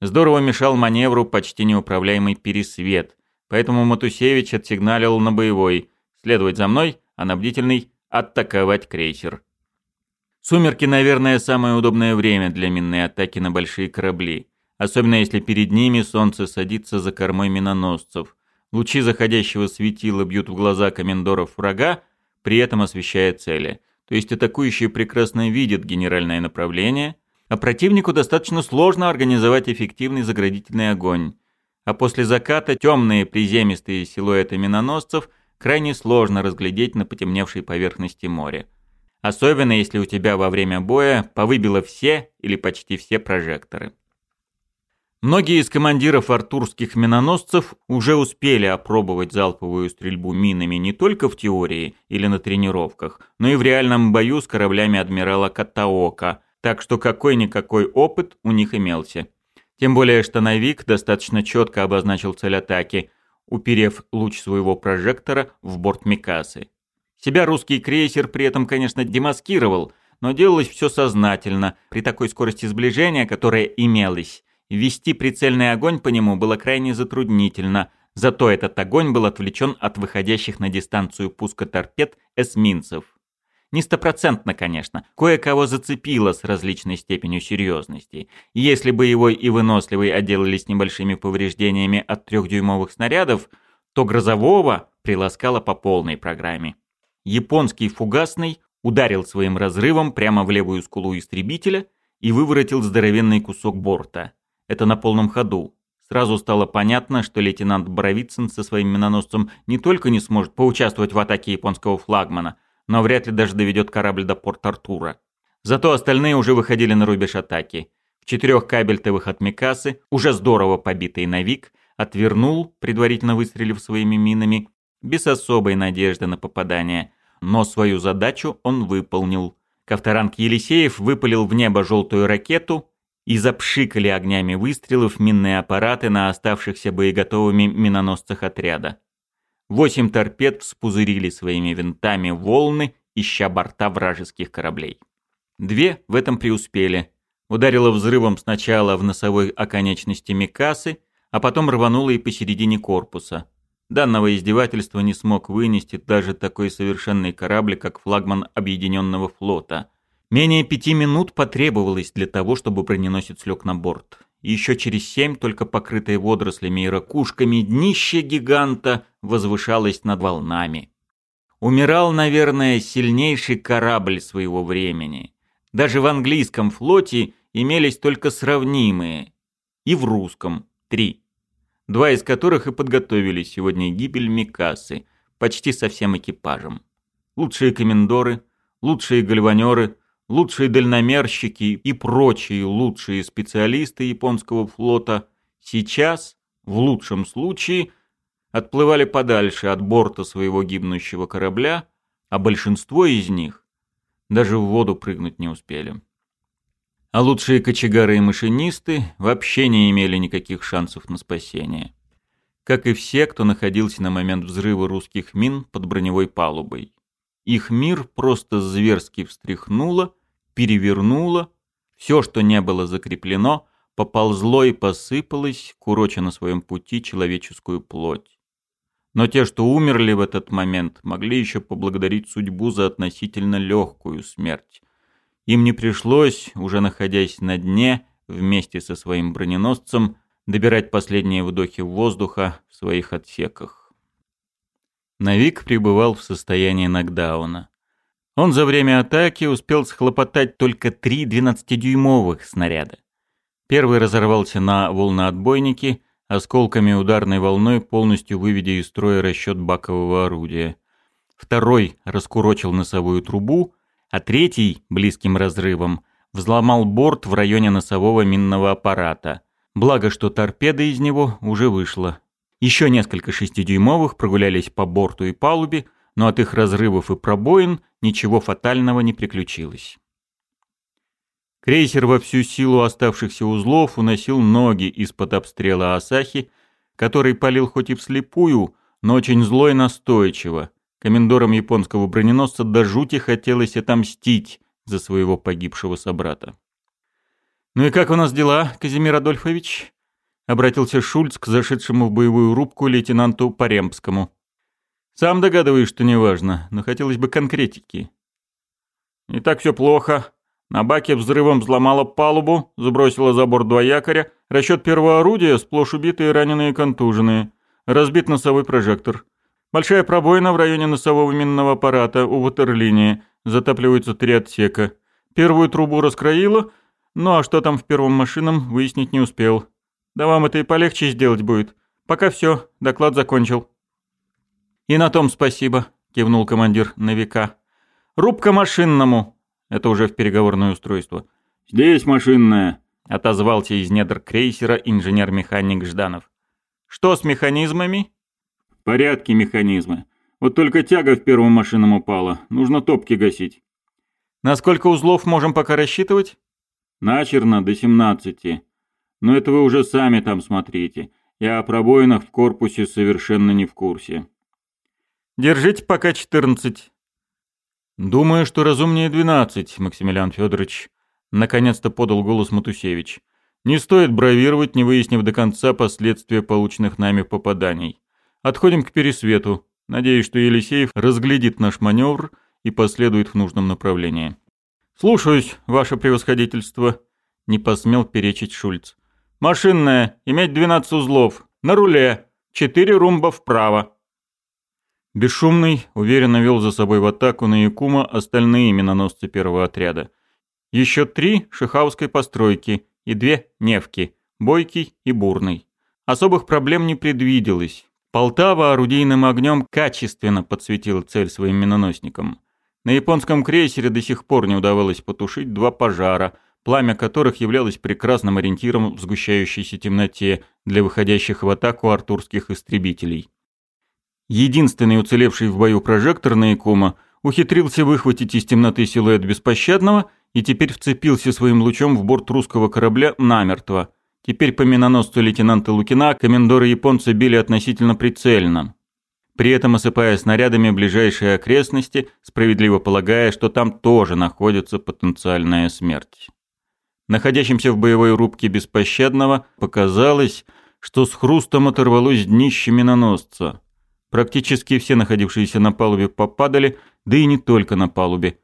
Здорово мешал маневру почти неуправляемый пересвет, поэтому Матусевич отсигналил на боевой «следовать за мной», а на бдительный «атаковать крейсер». Сумерки, наверное, самое удобное время для минной атаки на большие корабли, особенно если перед ними солнце садится за кормой миноносцев – Лучи заходящего светила бьют в глаза комендоров врага, при этом освещая цели. То есть атакующие прекрасно видят генеральное направление, а противнику достаточно сложно организовать эффективный заградительный огонь. А после заката темные приземистые силуэты миноносцев крайне сложно разглядеть на потемневшей поверхности моря. Особенно если у тебя во время боя повыбило все или почти все прожекторы. Многие из командиров артурских миноносцев уже успели опробовать залповую стрельбу минами не только в теории или на тренировках, но и в реальном бою с кораблями адмирала Катаока, так что какой-никакой опыт у них имелся. Тем более, что Навик достаточно четко обозначил цель атаки, уперев луч своего прожектора в борт Микасы. Себя русский крейсер при этом, конечно, демаскировал, но делалось все сознательно, при такой скорости сближения, которая имелась, Вести прицельный огонь по нему было крайне затруднительно, зато этот огонь был отвлечен от выходящих на дистанцию пуска торпед эсминцев. Не стопроцентно, конечно, кое-кого зацепило с различной степенью серьезности. Если бы его и выносливый отделались небольшими повреждениями от трехдюймовых снарядов, то грозового приласкало по полной программе. Японский фугасный ударил своим разрывом прямо в левую скулу истребителя и выворотил здоровенный кусок борта это на полном ходу. Сразу стало понятно, что лейтенант Боровицын со своим миноносцем не только не сможет поучаствовать в атаке японского флагмана, но вряд ли даже доведет корабль до Порт-Артура. Зато остальные уже выходили на рубеж атаки. В четырех кабельтовых от Микасы, уже здорово побитый Навик, отвернул, предварительно выстрелив своими минами, без особой надежды на попадание. Но свою задачу он выполнил. Ковторанг Елисеев выпалил в небо желтую ракету, и запшикали огнями выстрелов минные аппараты на оставшихся боеготовыми миноносцах отряда. Восемь торпед вспузырили своими винтами волны, ища борта вражеских кораблей. Две в этом преуспели. Ударило взрывом сначала в носовой оконечности Микасы, а потом рвануло и посередине корпуса. Данного издевательства не смог вынести даже такой совершенный корабль, как флагман Объединенного флота – Менее пяти минут потребовалось для того, чтобы броненосец лег на борт. Еще через семь, только покрытые водорослями и ракушками, днище гиганта возвышалось над волнами. Умирал, наверное, сильнейший корабль своего времени. Даже в английском флоте имелись только сравнимые. И в русском – три. Два из которых и подготовили сегодня гибель Микасы, почти со всем экипажем. Лучшие комендоры, лучшие гальванеры – лучшие дальномерщики и прочие лучшие специалисты японского флота сейчас, в лучшем случае, отплывали подальше от борта своего гибнущего корабля, а большинство из них даже в воду прыгнуть не успели. А лучшие кочегары и машинисты вообще не имели никаких шансов на спасение. Как и все, кто находился на момент взрыва русских мин под броневой палубой. Их мир просто зверски встряхнуло, перевернуло, все, что не было закреплено, поползло и посыпалось, куроча на своем пути человеческую плоть. Но те, что умерли в этот момент, могли еще поблагодарить судьбу за относительно легкую смерть. Им не пришлось, уже находясь на дне, вместе со своим броненосцем, добирать последние вдохи воздуха в своих отсеках. Навик пребывал в состоянии нокдауна. Он за время атаки успел схлопотать только три 12-дюймовых снаряда. Первый разорвался на волноотбойнике, осколками ударной волной полностью выведя из строя расчет бакового орудия. Второй раскурочил носовую трубу, а третий, близким разрывом, взломал борт в районе носового минного аппарата. Благо, что торпеда из него уже вышла, еще несколько шестидюймовых прогулялись по борту и палубе, но от их разрывов и пробоин ничего фатального не приключилось. Крейсер во всю силу оставшихся узлов уносил ноги из-под обстрела Асахи, который палил хоть и вслепую, но очень зло и настойчиво. Комендорам японского броненосца до жути хотелось отомстить за своего погибшего собрата. «Ну и как у нас дела, Казимир Адольфович?» обратился Шульц к зашедшему в боевую рубку лейтенанту Паремскому. «Сам догадываюсь, что неважно, но хотелось бы конкретики». «Не так все плохо. На баке взрывом взломала палубу, забросила за борт два якоря, расчет первого орудия, сплошь убитые, раненые и контуженные. Разбит носовой прожектор. Большая пробоина в районе носового минного аппарата у ватерлинии. Затапливаются три отсека. Первую трубу раскроила, ну а что там в первом машинам, выяснить не успел». Да вам это и полегче сделать будет. Пока все, доклад закончил». «И на том спасибо», — кивнул командир «Новика». «Рубка машинному!» — это уже в переговорное устройство. «Здесь машинная», — отозвался из недр крейсера инженер-механик Жданов. «Что с механизмами?» «В порядке механизмы. Вот только тяга в первом машинном упала. Нужно топки гасить». «На сколько узлов можем пока рассчитывать?» «Начерно до 17. Но это вы уже сами там смотрите. Я о пробоинах в корпусе совершенно не в курсе. Держите пока 14. Думаю, что разумнее 12, Максимилиан Федорович. Наконец-то подал голос Матусевич. Не стоит бравировать, не выяснив до конца последствия полученных нами попаданий. Отходим к пересвету. Надеюсь, что Елисеев разглядит наш маневр и последует в нужном направлении. «Слушаюсь, ваше превосходительство», — не посмел перечить Шульц. Машинная, иметь 12 узлов. На руле. четыре румба вправо. Бесшумный уверенно вел за собой в атаку на Якума остальные миноносцы первого отряда. Еще три шихауской постройки и две невки, бойкий и бурный. Особых проблем не предвиделось. Полтава орудийным огнем качественно подсветила цель своим миноносникам. На японском крейсере до сих пор не удавалось потушить два пожара, пламя которых являлось прекрасным ориентиром в сгущающейся темноте для выходящих в атаку артурских истребителей. Единственный уцелевший в бою прожектор Наикома ухитрился выхватить из темноты силуэт беспощадного и теперь вцепился своим лучом в борт русского корабля намертво. Теперь по миноносцу лейтенанта Лукина комендоры японцы били относительно прицельно, при этом осыпая снарядами ближайшие окрестности, справедливо полагая, что там тоже находится потенциальная смерть находящимся в боевой рубке беспощадного, показалось, что с хрустом оторвалось днище миноносца. Практически все находившиеся на палубе попадали, да и не только на палубе.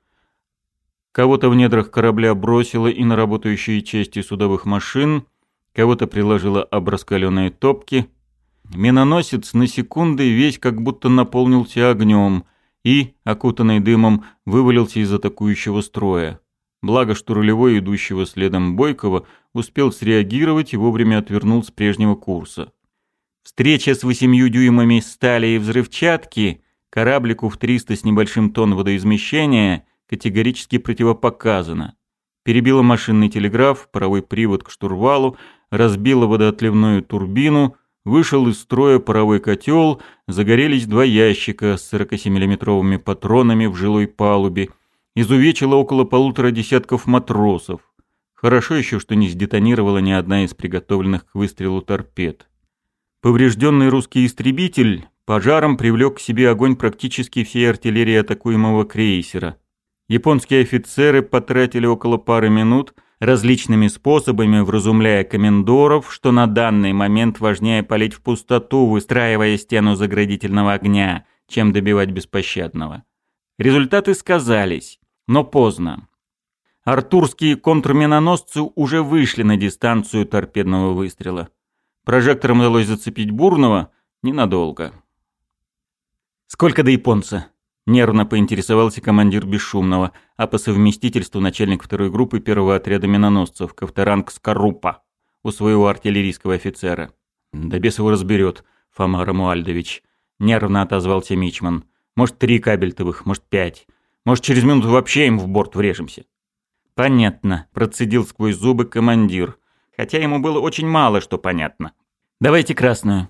Кого-то в недрах корабля бросило и на работающие части судовых машин, кого-то приложило об раскаленные топки. Миноносец на секунды весь как будто наполнился огнем и, окутанный дымом, вывалился из атакующего строя. Благо, что рулевой, идущего следом Бойкова, успел среагировать и вовремя отвернул с прежнего курса. Встреча с восемью дюймами стали и взрывчатки кораблику в 300 с небольшим тонн водоизмещения категорически противопоказана. Перебила машинный телеграф, паровой привод к штурвалу, разбила водоотливную турбину, вышел из строя паровой котел, загорелись два ящика с 47-миллиметровыми патронами в жилой палубе – изувечила около полутора десятков матросов. Хорошо еще, что не сдетонировала ни одна из приготовленных к выстрелу торпед. Поврежденный русский истребитель пожаром привлек к себе огонь практически всей артиллерии атакуемого крейсера. Японские офицеры потратили около пары минут – различными способами вразумляя комендоров, что на данный момент важнее палить в пустоту, выстраивая стену заградительного огня, чем добивать беспощадного. Результаты сказались но поздно. Артурские контрминоносцы уже вышли на дистанцию торпедного выстрела. Прожектором удалось зацепить Бурного ненадолго. «Сколько до японца?» – нервно поинтересовался командир Бесшумного, а по совместительству начальник второй группы первого отряда миноносцев, Ковторанг Скорупа, у своего артиллерийского офицера. «Да бес его разберет, Фома Рамуальдович», – нервно отозвался Мичман. «Может, три кабельтовых, может, пять. Может, через минуту вообще им в борт врежемся». «Понятно», — процедил сквозь зубы командир. Хотя ему было очень мало что понятно. «Давайте красную».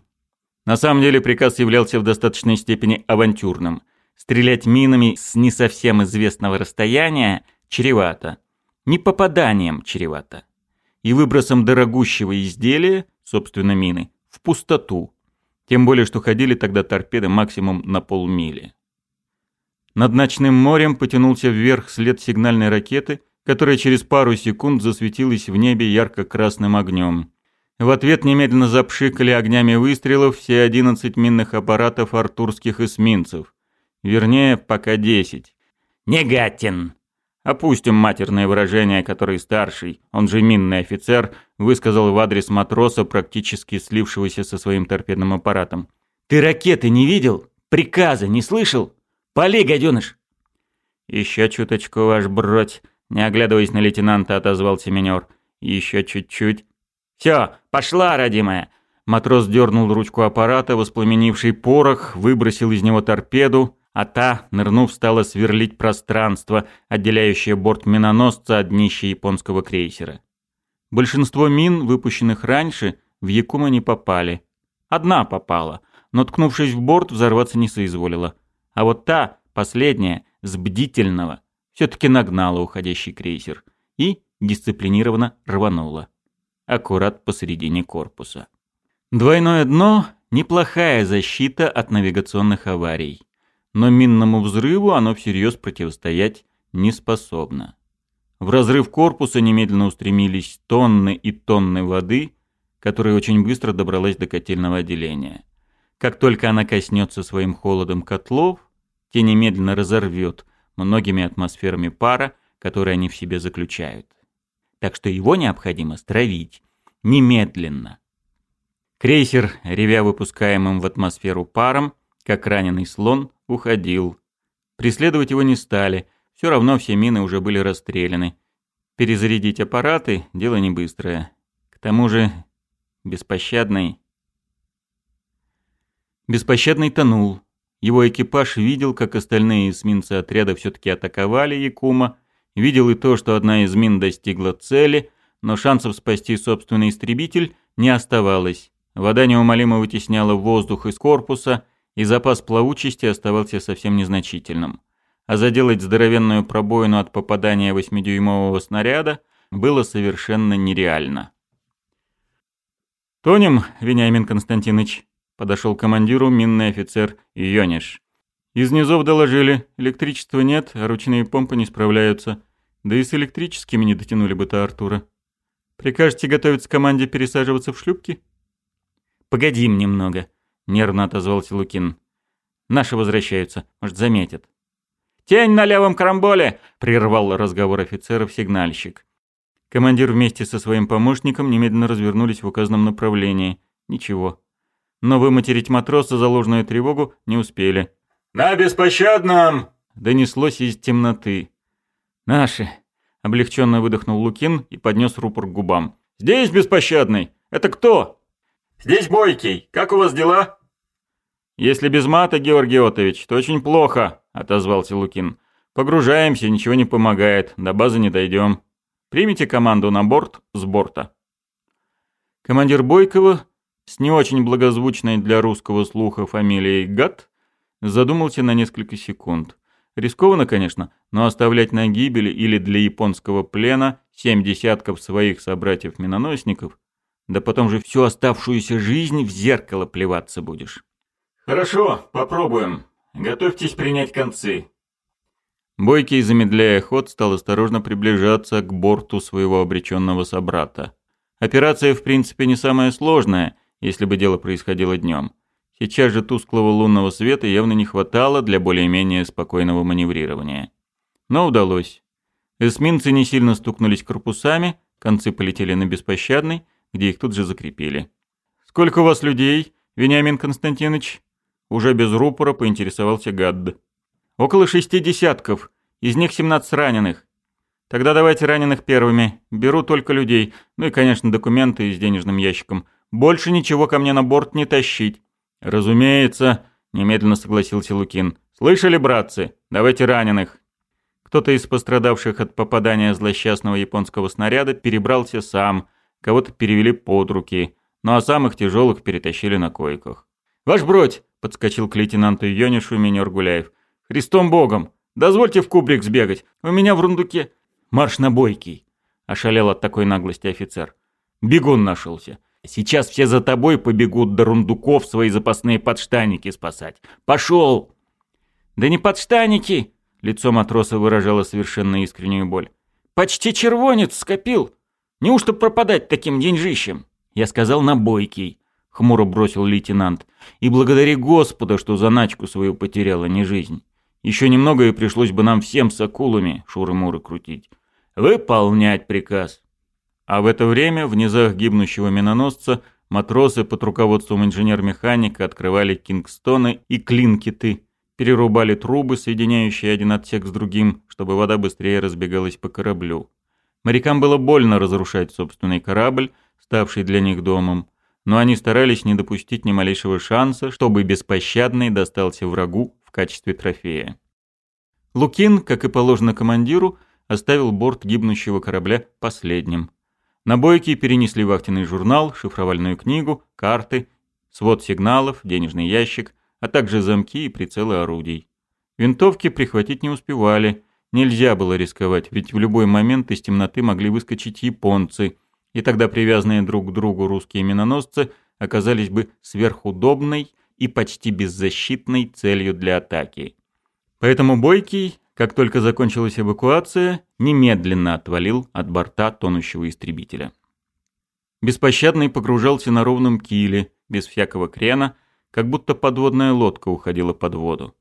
На самом деле приказ являлся в достаточной степени авантюрным. Стрелять минами с не совсем известного расстояния чревато. Не попаданием чревато. И выбросом дорогущего изделия, собственно мины, в пустоту. Тем более, что ходили тогда торпеды максимум на полмили. Над ночным морем потянулся вверх след сигнальной ракеты, которая через пару секунд засветилась в небе ярко-красным огнем. В ответ немедленно запшикали огнями выстрелов все 11 минных аппаратов артурских эсминцев. Вернее, пока 10. «Негатин!» Опустим матерное выражение, которое старший, он же минный офицер, высказал в адрес матроса, практически слившегося со своим торпедным аппаратом. «Ты ракеты не видел? приказы не слышал? Пали, гаденыш!» «Еще чуточку, ваш бродь!» Не оглядываясь на лейтенанта, отозвался минер. «Еще чуть-чуть». «Все, пошла, родимая!» Матрос дернул ручку аппарата, воспламенивший порох, выбросил из него торпеду, а та, нырнув, стала сверлить пространство, отделяющее борт миноносца от днища японского крейсера. Большинство мин, выпущенных раньше, в Якума не попали. Одна попала, но, ткнувшись в борт, взорваться не соизволила. А вот та, последняя, с бдительного, все-таки нагнала уходящий крейсер и дисциплинированно рванула. Аккурат посередине корпуса. Двойное дно – неплохая защита от навигационных аварий, но минному взрыву оно всерьез противостоять не способно. В разрыв корпуса немедленно устремились тонны и тонны воды, которая очень быстро добралась до котельного отделения. Как только она коснется своим холодом котлов, те немедленно разорвет многими атмосферами пара, которые они в себе заключают. Так что его необходимо стравить. Немедленно. Крейсер, ревя выпускаемым в атмосферу паром, как раненый слон, уходил. Преследовать его не стали, все равно все мины уже были расстреляны. Перезарядить аппараты – дело не быстрое. К тому же беспощадный... Беспощадный тонул, его экипаж видел, как остальные эсминцы отряда все-таки атаковали Якума, видел и то, что одна из мин достигла цели, но шансов спасти собственный истребитель не оставалось. Вода неумолимо вытесняла воздух из корпуса, и запас плавучести оставался совсем незначительным. А заделать здоровенную пробоину от попадания восьмидюймового снаряда было совершенно нереально. «Тонем, Вениамин Константинович», подошел к командиру минный офицер Йониш. «Из низов доложили, электричества нет, а ручные помпы не справляются. Да и с электрическими не дотянули бы то Артура. Прикажете готовиться команде пересаживаться в шлюпки?» «Погодим немного», — нервно отозвался Лукин. «Наши возвращаются, может, заметят». «Тень на левом крамболе!» — прервал разговор офицеров сигнальщик. Командир вместе со своим помощником немедленно развернулись в указанном направлении. Ничего, но выматерить матроса за ложную тревогу не успели. «На беспощадном!» — донеслось из темноты. «Наши!» — облегченно выдохнул Лукин и поднес рупор к губам. «Здесь беспощадный! Это кто?» «Здесь Бойкий. Как у вас дела?» «Если без мата, Георгий Отович, то очень плохо», — отозвался Лукин. «Погружаемся, ничего не помогает, до базы не дойдем. Примите команду на борт с борта». Командир Бойкова с не очень благозвучной для русского слуха фамилией Гат задумался на несколько секунд. Рискованно, конечно, но оставлять на гибели или для японского плена семь десятков своих собратьев-миноносников, да потом же всю оставшуюся жизнь в зеркало плеваться будешь. «Хорошо, попробуем. Готовьтесь принять концы». Бойкий, замедляя ход, стал осторожно приближаться к борту своего обреченного собрата. Операция, в принципе, не самая сложная, если бы дело происходило днем. Сейчас же тусклого лунного света явно не хватало для более-менее спокойного маневрирования. Но удалось. Эсминцы не сильно стукнулись корпусами, концы полетели на беспощадный, где их тут же закрепили. «Сколько у вас людей, Вениамин Константинович?» Уже без рупора поинтересовался Гадд. «Около шести десятков, из них семнадцать раненых. Тогда давайте раненых первыми, беру только людей, ну и, конечно, документы с денежным ящиком». Больше ничего ко мне на борт не тащить». «Разумеется», — немедленно согласился Лукин. «Слышали, братцы? Давайте раненых». Кто-то из пострадавших от попадания злосчастного японского снаряда перебрался сам, кого-то перевели под руки, ну а самых тяжелых перетащили на койках. «Ваш бродь!» — подскочил к лейтенанту Йонишу минер Гуляев. «Христом Богом! Дозвольте в кубрик сбегать! У меня в рундуке...» «Марш на бойкий!» — ошалел от такой наглости офицер. «Бегун нашелся. Сейчас все за тобой побегут до рундуков свои запасные подштаники спасать. Пошел!» «Да не подштаники!» — лицо матроса выражало совершенно искреннюю боль. «Почти червонец скопил! Неужто пропадать таким деньжищем?» Я сказал набойкий. — хмуро бросил лейтенант. «И благодари Господа, что заначку свою потеряла не жизнь. Еще немного и пришлось бы нам всем с акулами шуры-муры крутить. Выполнять приказ!» А в это время в низах гибнущего миноносца матросы под руководством инженер-механика открывали кингстоны и клинкеты, перерубали трубы, соединяющие один отсек с другим, чтобы вода быстрее разбегалась по кораблю. Морякам было больно разрушать собственный корабль, ставший для них домом, но они старались не допустить ни малейшего шанса, чтобы беспощадный достался врагу в качестве трофея. Лукин, как и положено командиру, оставил борт гибнущего корабля последним. На бойки перенесли вахтенный журнал, шифровальную книгу, карты, свод сигналов, денежный ящик, а также замки и прицелы орудий. Винтовки прихватить не успевали. Нельзя было рисковать, ведь в любой момент из темноты могли выскочить японцы, и тогда привязанные друг к другу русские миноносцы оказались бы сверхудобной и почти беззащитной целью для атаки. Поэтому Бойкий как только закончилась эвакуация, немедленно отвалил от борта тонущего истребителя. Беспощадный погружался на ровном киле, без всякого крена, как будто подводная лодка уходила под воду.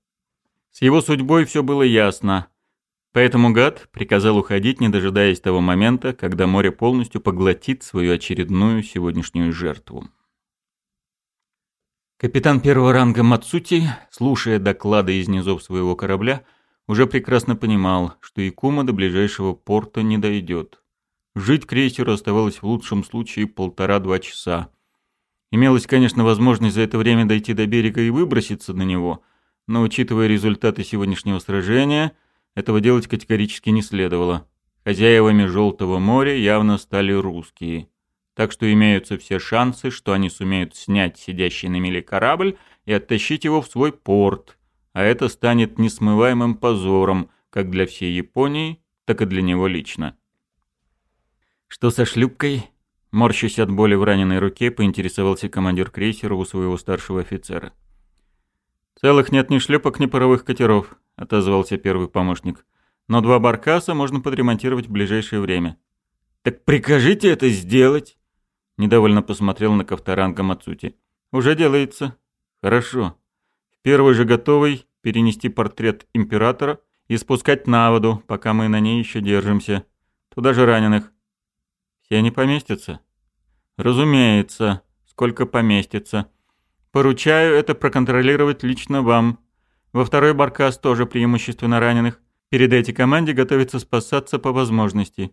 С его судьбой все было ясно. Поэтому гад приказал уходить, не дожидаясь того момента, когда море полностью поглотит свою очередную сегодняшнюю жертву. Капитан первого ранга Мацути, слушая доклады из низов своего корабля, уже прекрасно понимал, что Якума до ближайшего порта не дойдет. Жить крейсеру оставалось в лучшем случае полтора-два часа. Имелась, конечно, возможность за это время дойти до берега и выброситься на него, но, учитывая результаты сегодняшнего сражения, этого делать категорически не следовало. Хозяевами Желтого моря явно стали русские. Так что имеются все шансы, что они сумеют снять сидящий на мели корабль и оттащить его в свой порт, а это станет несмываемым позором как для всей Японии, так и для него лично. «Что со шлюпкой?» Морщась от боли в раненой руке, поинтересовался командир крейсера у своего старшего офицера. «Целых нет ни шлюпок, ни паровых катеров», — отозвался первый помощник. «Но два баркаса можно подремонтировать в ближайшее время». «Так прикажите это сделать!» Недовольно посмотрел на Ковторанга Мацути. «Уже делается». «Хорошо. В первый же готовый перенести портрет императора и спускать на воду, пока мы на ней еще держимся. Туда же раненых. Все они поместятся? Разумеется, сколько поместится. Поручаю это проконтролировать лично вам. Во второй баркас тоже преимущественно раненых. Передайте команде готовиться спасаться по возможности.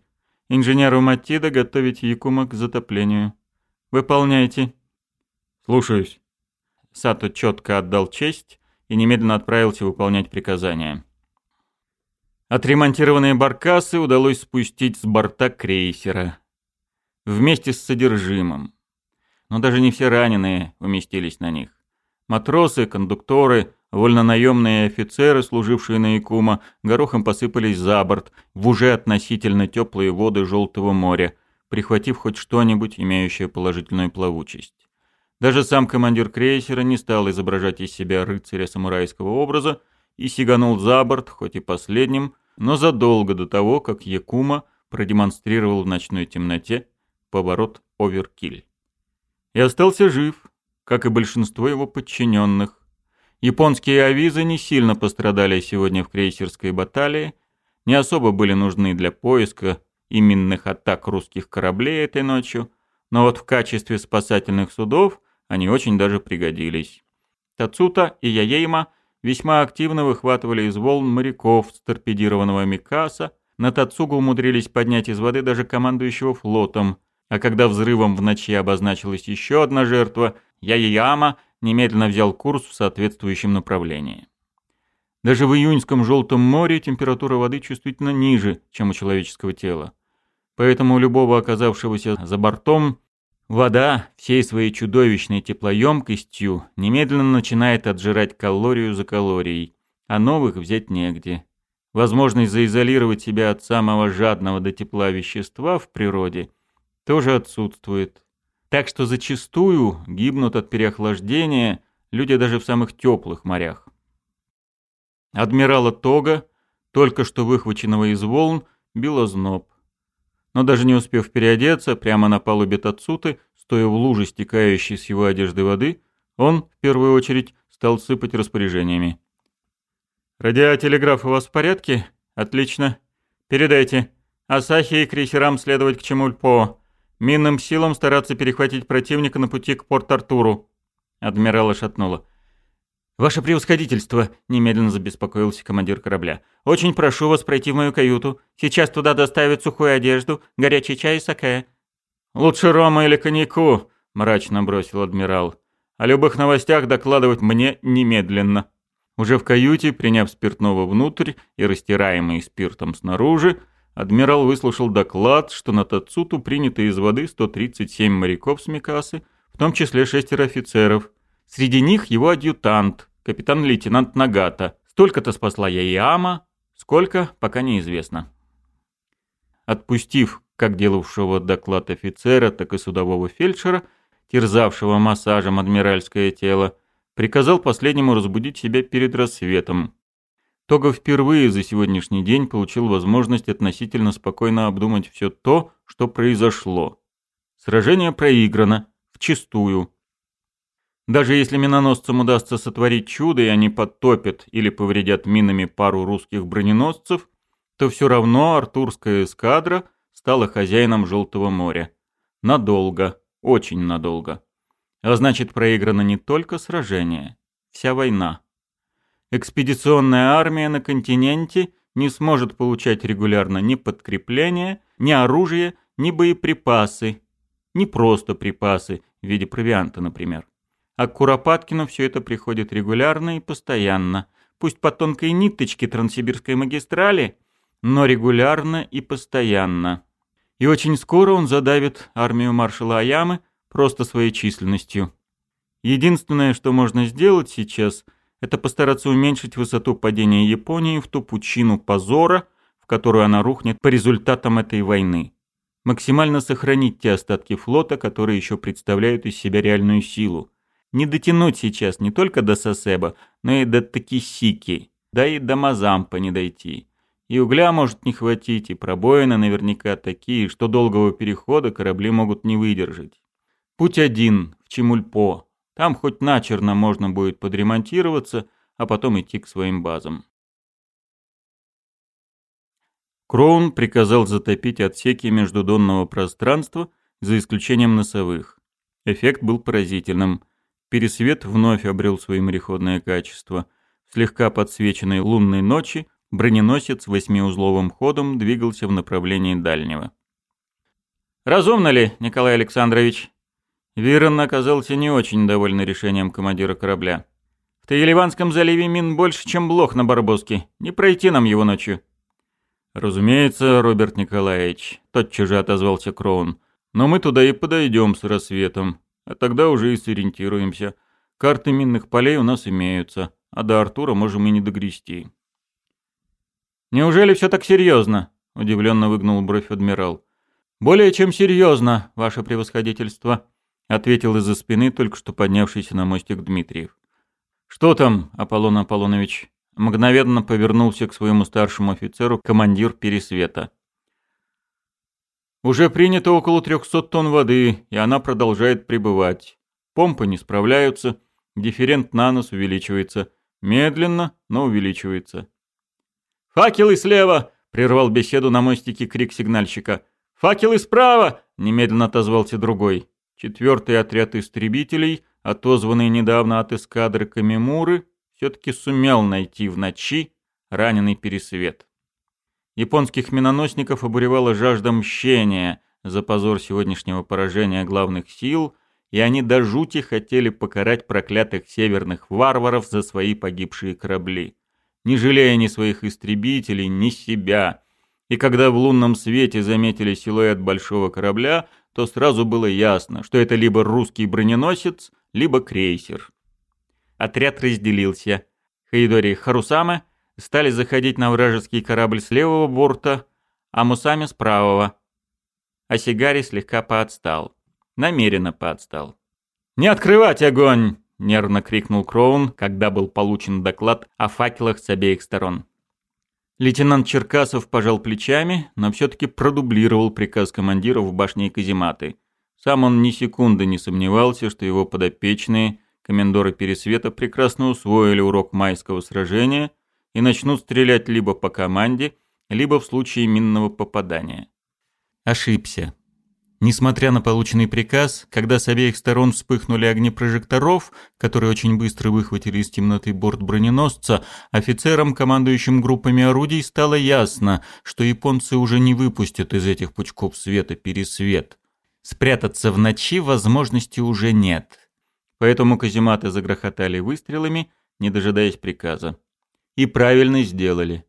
Инженеру Матида готовить Якума к затоплению. Выполняйте. Слушаюсь. Сато четко отдал честь, и немедленно отправился выполнять приказания. Отремонтированные баркасы удалось спустить с борта крейсера вместе с содержимым. Но даже не все раненые уместились на них. Матросы, кондукторы, вольнонаемные офицеры, служившие на Якума, горохом посыпались за борт в уже относительно теплые воды Желтого моря, прихватив хоть что-нибудь, имеющее положительную плавучесть. Даже сам командир крейсера не стал изображать из себя рыцаря самурайского образа и сиганул за борт, хоть и последним, но задолго до того, как Якума продемонстрировал в ночной темноте поворот оверкиль. И остался жив, как и большинство его подчиненных. Японские авизы не сильно пострадали сегодня в крейсерской баталии, не особо были нужны для поиска именных атак русских кораблей этой ночью, но вот в качестве спасательных судов – они очень даже пригодились. Тацута и Яейма весьма активно выхватывали из волн моряков с торпедированного Микаса, на Тацугу умудрились поднять из воды даже командующего флотом, а когда взрывом в ночи обозначилась еще одна жертва, Яйяма немедленно взял курс в соответствующем направлении. Даже в июньском Желтом море температура воды чувствительно ниже, чем у человеческого тела. Поэтому любого оказавшегося за бортом Вода всей своей чудовищной теплоемкостью немедленно начинает отжирать калорию за калорией, а новых взять негде. Возможность заизолировать себя от самого жадного до тепла вещества в природе тоже отсутствует. Так что зачастую гибнут от переохлаждения люди даже в самых теплых морях. Адмирала Тога, только что выхваченного из волн, била зноб но даже не успев переодеться, прямо на палубе Тацуты, стоя в луже, стекающей с его одежды воды, он, в первую очередь, стал сыпать распоряжениями. «Радиотелеграфы у вас в порядке? Отлично. Передайте. Асахи и крейсерам следовать к Чемульпо. Минным силам стараться перехватить противника на пути к Порт-Артуру». Адмирала шатнула. «Ваше превосходительство!» – немедленно забеспокоился командир корабля. «Очень прошу вас пройти в мою каюту. Сейчас туда доставят сухую одежду, горячий чай и саке». «Лучше рома или коньяку!» – мрачно бросил адмирал. «О любых новостях докладывать мне немедленно». Уже в каюте, приняв спиртного внутрь и растираемый спиртом снаружи, адмирал выслушал доклад, что на Тацуту принято из воды 137 моряков с Микасы, в том числе шестеро офицеров. Среди них его адъютант, капитан-лейтенант Нагата. Столько-то спасла я и Ама, сколько, пока неизвестно. Отпустив как делавшего доклад офицера, так и судового фельдшера, терзавшего массажем адмиральское тело, приказал последнему разбудить себя перед рассветом. Того впервые за сегодняшний день получил возможность относительно спокойно обдумать все то, что произошло. Сражение проиграно, вчистую, даже если миноносцам удастся сотворить чудо, и они подтопят или повредят минами пару русских броненосцев, то все равно артурская эскадра стала хозяином Желтого моря. Надолго, очень надолго. А значит, проиграно не только сражение, вся война. Экспедиционная армия на континенте не сможет получать регулярно ни подкрепления, ни оружие, ни боеприпасы, не просто припасы в виде провианта, например. А к Куропаткину все это приходит регулярно и постоянно. Пусть по тонкой ниточке Транссибирской магистрали, но регулярно и постоянно. И очень скоро он задавит армию маршала Аямы просто своей численностью. Единственное, что можно сделать сейчас, это постараться уменьшить высоту падения Японии в ту пучину позора, в которую она рухнет по результатам этой войны максимально сохранить те остатки флота, которые еще представляют из себя реальную силу не дотянуть сейчас не только до Сосеба, но и до Такисики, да и до Мазампа не дойти. И угля может не хватить, и пробоины наверняка такие, что долгого перехода корабли могут не выдержать. Путь один, в Чемульпо. Там хоть начерно можно будет подремонтироваться, а потом идти к своим базам. Кроун приказал затопить отсеки междудонного пространства, за исключением носовых. Эффект был поразительным – Пересвет вновь обрел свои мореходные качества. В слегка подсвеченной лунной ночи броненосец восьмиузловым ходом двигался в направлении дальнего. «Разумно ли, Николай Александрович?» Вирон оказался не очень доволен решением командира корабля. «В Таиливанском заливе мин больше, чем блох на Барбоске. Не пройти нам его ночью». «Разумеется, Роберт Николаевич», — тотчас же отозвался Кроун. «Но мы туда и подойдем с рассветом. А тогда уже и сориентируемся. Карты минных полей у нас имеются, а до Артура можем и не догрести. «Неужели все так серьезно?» — удивленно выгнул бровь адмирал. «Более чем серьезно, ваше превосходительство», — ответил из-за спины только что поднявшийся на мостик Дмитриев. «Что там, Аполлон Аполлонович?» Мгновенно повернулся к своему старшему офицеру командир Пересвета. Уже принято около 300 тонн воды, и она продолжает прибывать. Помпы не справляются, дифферент на нос увеличивается. Медленно, но увеличивается. «Факелы слева!» — прервал беседу на мостике крик сигнальщика. «Факелы справа!» — немедленно отозвался другой. Четвертый отряд истребителей, отозванный недавно от эскадры Камимуры, все-таки сумел найти в ночи раненый пересвет. Японских миноносников обуревала жажда мщения за позор сегодняшнего поражения главных сил, и они до жути хотели покарать проклятых северных варваров за свои погибшие корабли, не жалея ни своих истребителей, ни себя. И когда в лунном свете заметили силуэт большого корабля, то сразу было ясно, что это либо русский броненосец, либо крейсер. Отряд разделился. Хаидори Харусама стали заходить на вражеский корабль с левого борта, а Мусами с правого. А Сигари слегка поотстал. Намеренно поотстал. «Не открывать огонь!» — нервно крикнул Кроун, когда был получен доклад о факелах с обеих сторон. Лейтенант Черкасов пожал плечами, но все-таки продублировал приказ командира в башне Казиматы. Сам он ни секунды не сомневался, что его подопечные, комендоры Пересвета, прекрасно усвоили урок майского сражения и начнут стрелять либо по команде, либо в случае минного попадания. Ошибся. Несмотря на полученный приказ, когда с обеих сторон вспыхнули огни прожекторов, которые очень быстро выхватили из темноты борт броненосца, офицерам, командующим группами орудий, стало ясно, что японцы уже не выпустят из этих пучков света пересвет. Спрятаться в ночи возможности уже нет. Поэтому казематы загрохотали выстрелами, не дожидаясь приказа. И правильно сделали.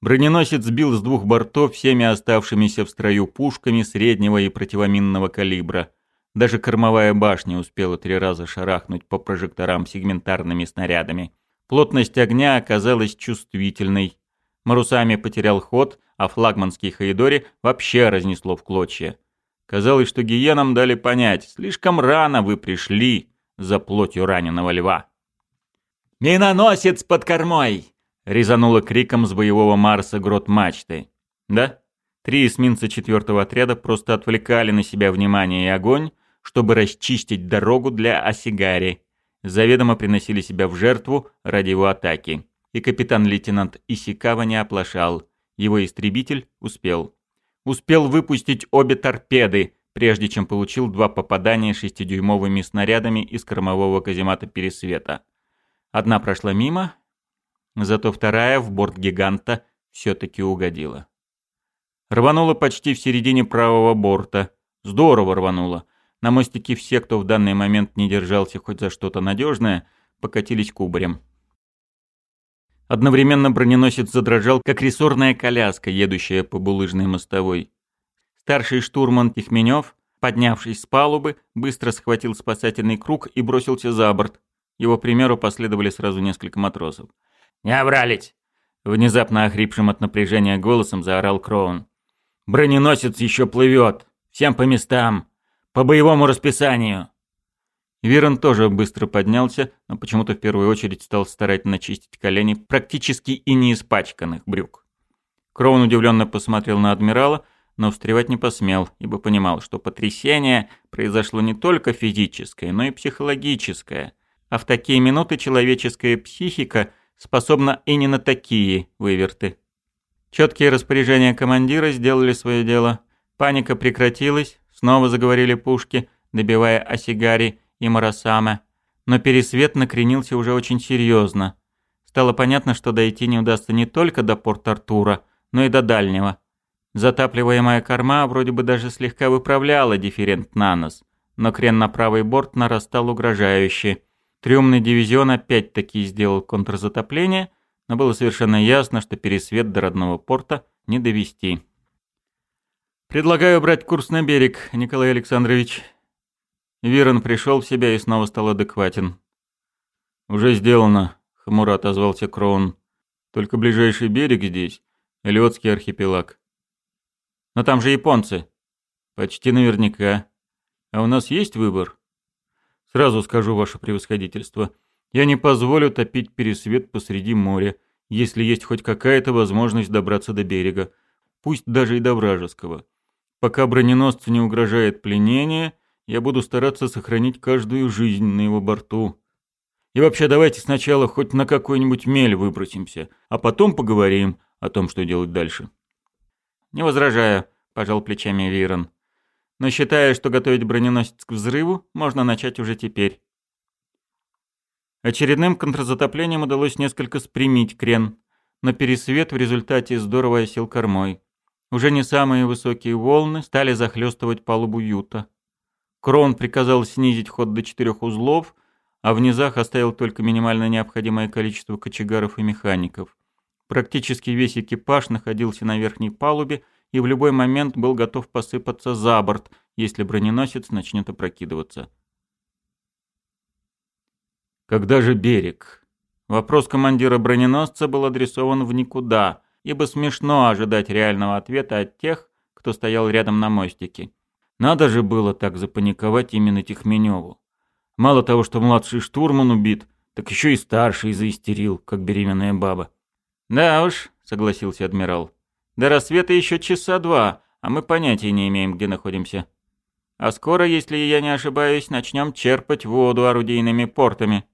Броненосец сбил с двух бортов всеми оставшимися в строю пушками среднего и противоминного калибра. Даже кормовая башня успела три раза шарахнуть по прожекторам сегментарными снарядами. Плотность огня оказалась чувствительной. Марусами потерял ход, а флагманский Хаидори вообще разнесло в клочья. Казалось, что гиенам дали понять, слишком рано вы пришли за плотью раненого льва. «Миноносец под кормой!» — резануло криком с боевого Марса грот мачты. «Да?» Три эсминца четвертого отряда просто отвлекали на себя внимание и огонь, чтобы расчистить дорогу для Осигари. Заведомо приносили себя в жертву ради его атаки. И капитан-лейтенант Исикава не оплошал. Его истребитель успел. Успел выпустить обе торпеды, прежде чем получил два попадания шестидюймовыми снарядами из кормового каземата Пересвета. Одна прошла мимо, зато вторая в борт гиганта все-таки угодила. Рванула почти в середине правого борта. Здорово рванула. На мостике все, кто в данный момент не держался хоть за что-то надежное, покатились кубарем. Одновременно броненосец задрожал, как рессорная коляска, едущая по булыжной мостовой. Старший штурман Тихменев, поднявшись с палубы, быстро схватил спасательный круг и бросился за борт. Его примеру последовали сразу несколько матросов. «Не обралить!» Внезапно охрипшим от напряжения голосом заорал Кроун. «Броненосец еще плывет! Всем по местам! По боевому расписанию!» Вирон тоже быстро поднялся, но почему-то в первую очередь стал старательно чистить колени практически и не испачканных брюк. Кроун удивленно посмотрел на адмирала, но встревать не посмел, ибо понимал, что потрясение произошло не только физическое, но и психологическое – а в такие минуты человеческая психика способна и не на такие выверты. Четкие распоряжения командира сделали свое дело. Паника прекратилась, снова заговорили пушки, добивая Осигари и Марасама. Но пересвет накренился уже очень серьезно. Стало понятно, что дойти не удастся не только до порта Артура, но и до дальнего. Затапливаемая корма вроде бы даже слегка выправляла дифферент на нос, но крен на правый борт нарастал угрожающе – Трюмный дивизион опять-таки сделал контрзатопление, но было совершенно ясно, что пересвет до родного порта не довести. «Предлагаю брать курс на берег, Николай Александрович». Вирон пришел в себя и снова стал адекватен. «Уже сделано», — хмуро отозвался Кроун. «Только ближайший берег здесь — Элиотский архипелаг». «Но там же японцы». «Почти наверняка. А у нас есть выбор?» Сразу скажу ваше превосходительство. Я не позволю топить пересвет посреди моря, если есть хоть какая-то возможность добраться до берега, пусть даже и до вражеского. Пока броненосцу не угрожает пленение, я буду стараться сохранить каждую жизнь на его борту. И вообще давайте сначала хоть на какой-нибудь мель выбросимся, а потом поговорим о том, что делать дальше. «Не возражаю», – пожал плечами Вирон но считаю, что готовить броненосец к взрыву можно начать уже теперь. Очередным контрзатоплением удалось несколько спрямить крен, но пересвет в результате здорово осел кормой. Уже не самые высокие волны стали захлестывать палубу юта. Крон приказал снизить ход до четырех узлов, а в низах оставил только минимально необходимое количество кочегаров и механиков. Практически весь экипаж находился на верхней палубе – и в любой момент был готов посыпаться за борт, если броненосец начнет опрокидываться. «Когда же берег?» Вопрос командира броненосца был адресован в никуда, ибо смешно ожидать реального ответа от тех, кто стоял рядом на мостике. Надо же было так запаниковать именно Тихменеву. Мало того, что младший штурман убит, так еще и старший заистерил, как беременная баба. «Да уж», — согласился адмирал, до рассвета еще часа два, а мы понятия не имеем, где находимся. А скоро, если я не ошибаюсь, начнем черпать воду орудийными портами.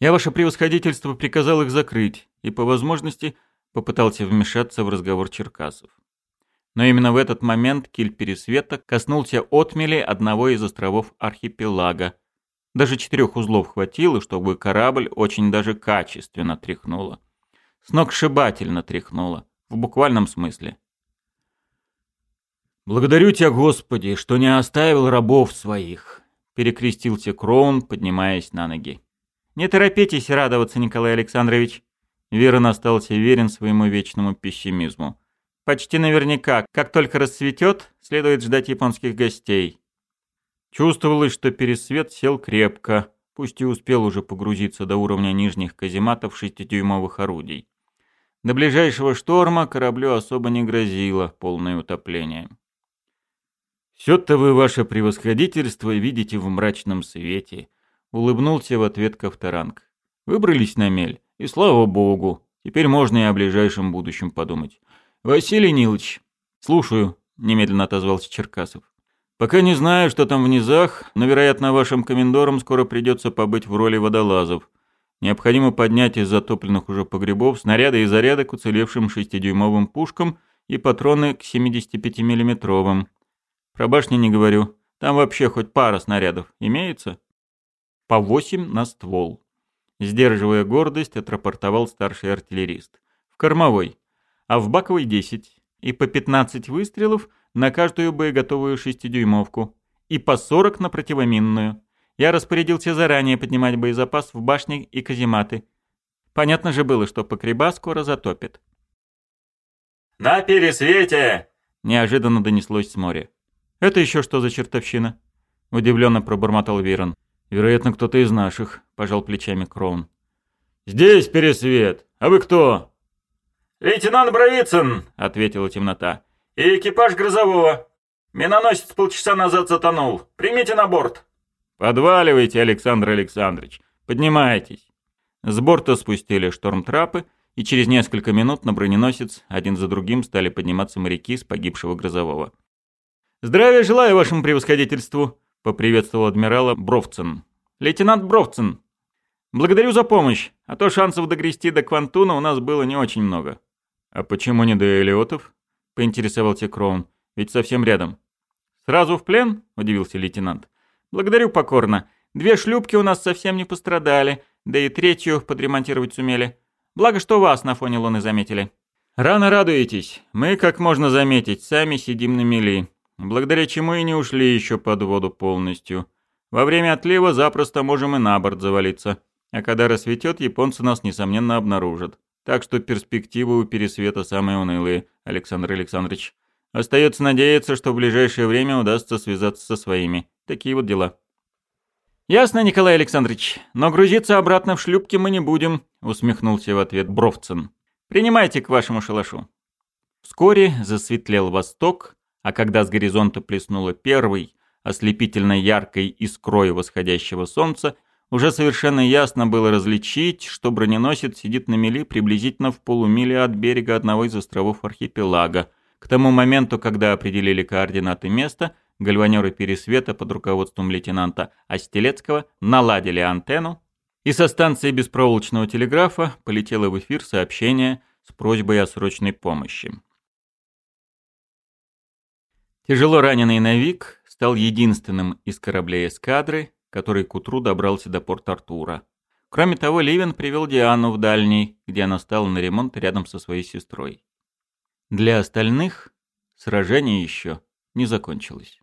Я, ваше превосходительство, приказал их закрыть и, по возможности, попытался вмешаться в разговор черкасов. Но именно в этот момент киль пересвета коснулся отмели одного из островов архипелага. Даже четырех узлов хватило, чтобы корабль очень даже качественно тряхнуло. Сногсшибательно тряхнуло в буквальном смысле. «Благодарю тебя, Господи, что не оставил рабов своих», — перекрестился Кроун, поднимаясь на ноги. «Не торопитесь радоваться, Николай Александрович». Верон остался верен своему вечному пессимизму. «Почти наверняка, как только расцветет, следует ждать японских гостей». Чувствовалось, что пересвет сел крепко, пусть и успел уже погрузиться до уровня нижних казематов шестидюймовых орудий. До ближайшего шторма кораблю особо не грозило полное утопление. «Все-то вы, ваше превосходительство, видите в мрачном свете», — улыбнулся в ответ Ковторанг. «Выбрались на мель, и слава богу, теперь можно и о ближайшем будущем подумать. Василий Нилович, слушаю», — немедленно отозвался Черкасов. «Пока не знаю, что там в низах, но, вероятно, вашим комендорам скоро придется побыть в роли водолазов. Необходимо поднять из затопленных уже погребов снаряды и заряды к уцелевшим 6-дюймовым пушкам и патроны к 75 миллиметровым Про башни не говорю. Там вообще хоть пара снарядов имеется? По 8 на ствол. Сдерживая гордость, отрапортовал старший артиллерист. В кормовой. А в баковой 10. И по 15 выстрелов на каждую боеготовую 6-дюймовку. И по 40 на противоминную. Я распорядился заранее поднимать боезапас в башни и казематы. Понятно же было, что покреба скоро затопит. «На пересвете!» — неожиданно донеслось с моря. «Это еще что за чертовщина?» — удивленно пробормотал Вирон. «Вероятно, кто-то из наших», — пожал плечами Кроун. «Здесь пересвет! А вы кто?» «Лейтенант Бровицын!» — ответила темнота. «И экипаж грозового. Миноносец полчаса назад затонул. Примите на борт!» «Подваливайте, Александр Александрович! Поднимайтесь!» С борта спустили шторм-трапы, и через несколько минут на броненосец один за другим стали подниматься моряки с погибшего грозового. «Здравия желаю вашему превосходительству!» — поприветствовал адмирала Бровцин. «Лейтенант Бровцин! Благодарю за помощь, а то шансов догрести до Квантуна у нас было не очень много». «А почему не до Элиотов?» — поинтересовался Кроун. «Ведь совсем рядом». «Сразу в плен?» — удивился лейтенант. Благодарю покорно. Две шлюпки у нас совсем не пострадали, да и третью подремонтировать сумели. Благо, что вас на фоне луны заметили. Рано радуетесь. Мы, как можно заметить, сами сидим на мели, благодаря чему и не ушли еще под воду полностью. Во время отлива запросто можем и на борт завалиться. А когда рассветет, японцы нас, несомненно, обнаружат. Так что перспективы у пересвета самые унылые, Александр Александрович. Остается надеяться, что в ближайшее время удастся связаться со своими. Такие вот дела. «Ясно, Николай Александрович, но грузиться обратно в шлюпки мы не будем», — усмехнулся в ответ Бровцин. «Принимайте к вашему шалашу». Вскоре засветлел восток, а когда с горизонта плеснуло первый, ослепительно яркой искрой восходящего солнца, уже совершенно ясно было различить, что броненосец сидит на мели приблизительно в полумиле от берега одного из островов архипелага. К тому моменту, когда определили координаты места — Гальванеры «Пересвета» под руководством лейтенанта Остелецкого наладили антенну, и со станции беспроволочного телеграфа полетело в эфир сообщение с просьбой о срочной помощи. Тяжело раненый Навик стал единственным из кораблей эскадры, который к утру добрался до порт Артура. Кроме того, Ливен привел Диану в дальний, где она стала на ремонт рядом со своей сестрой. Для остальных сражение еще не закончилось.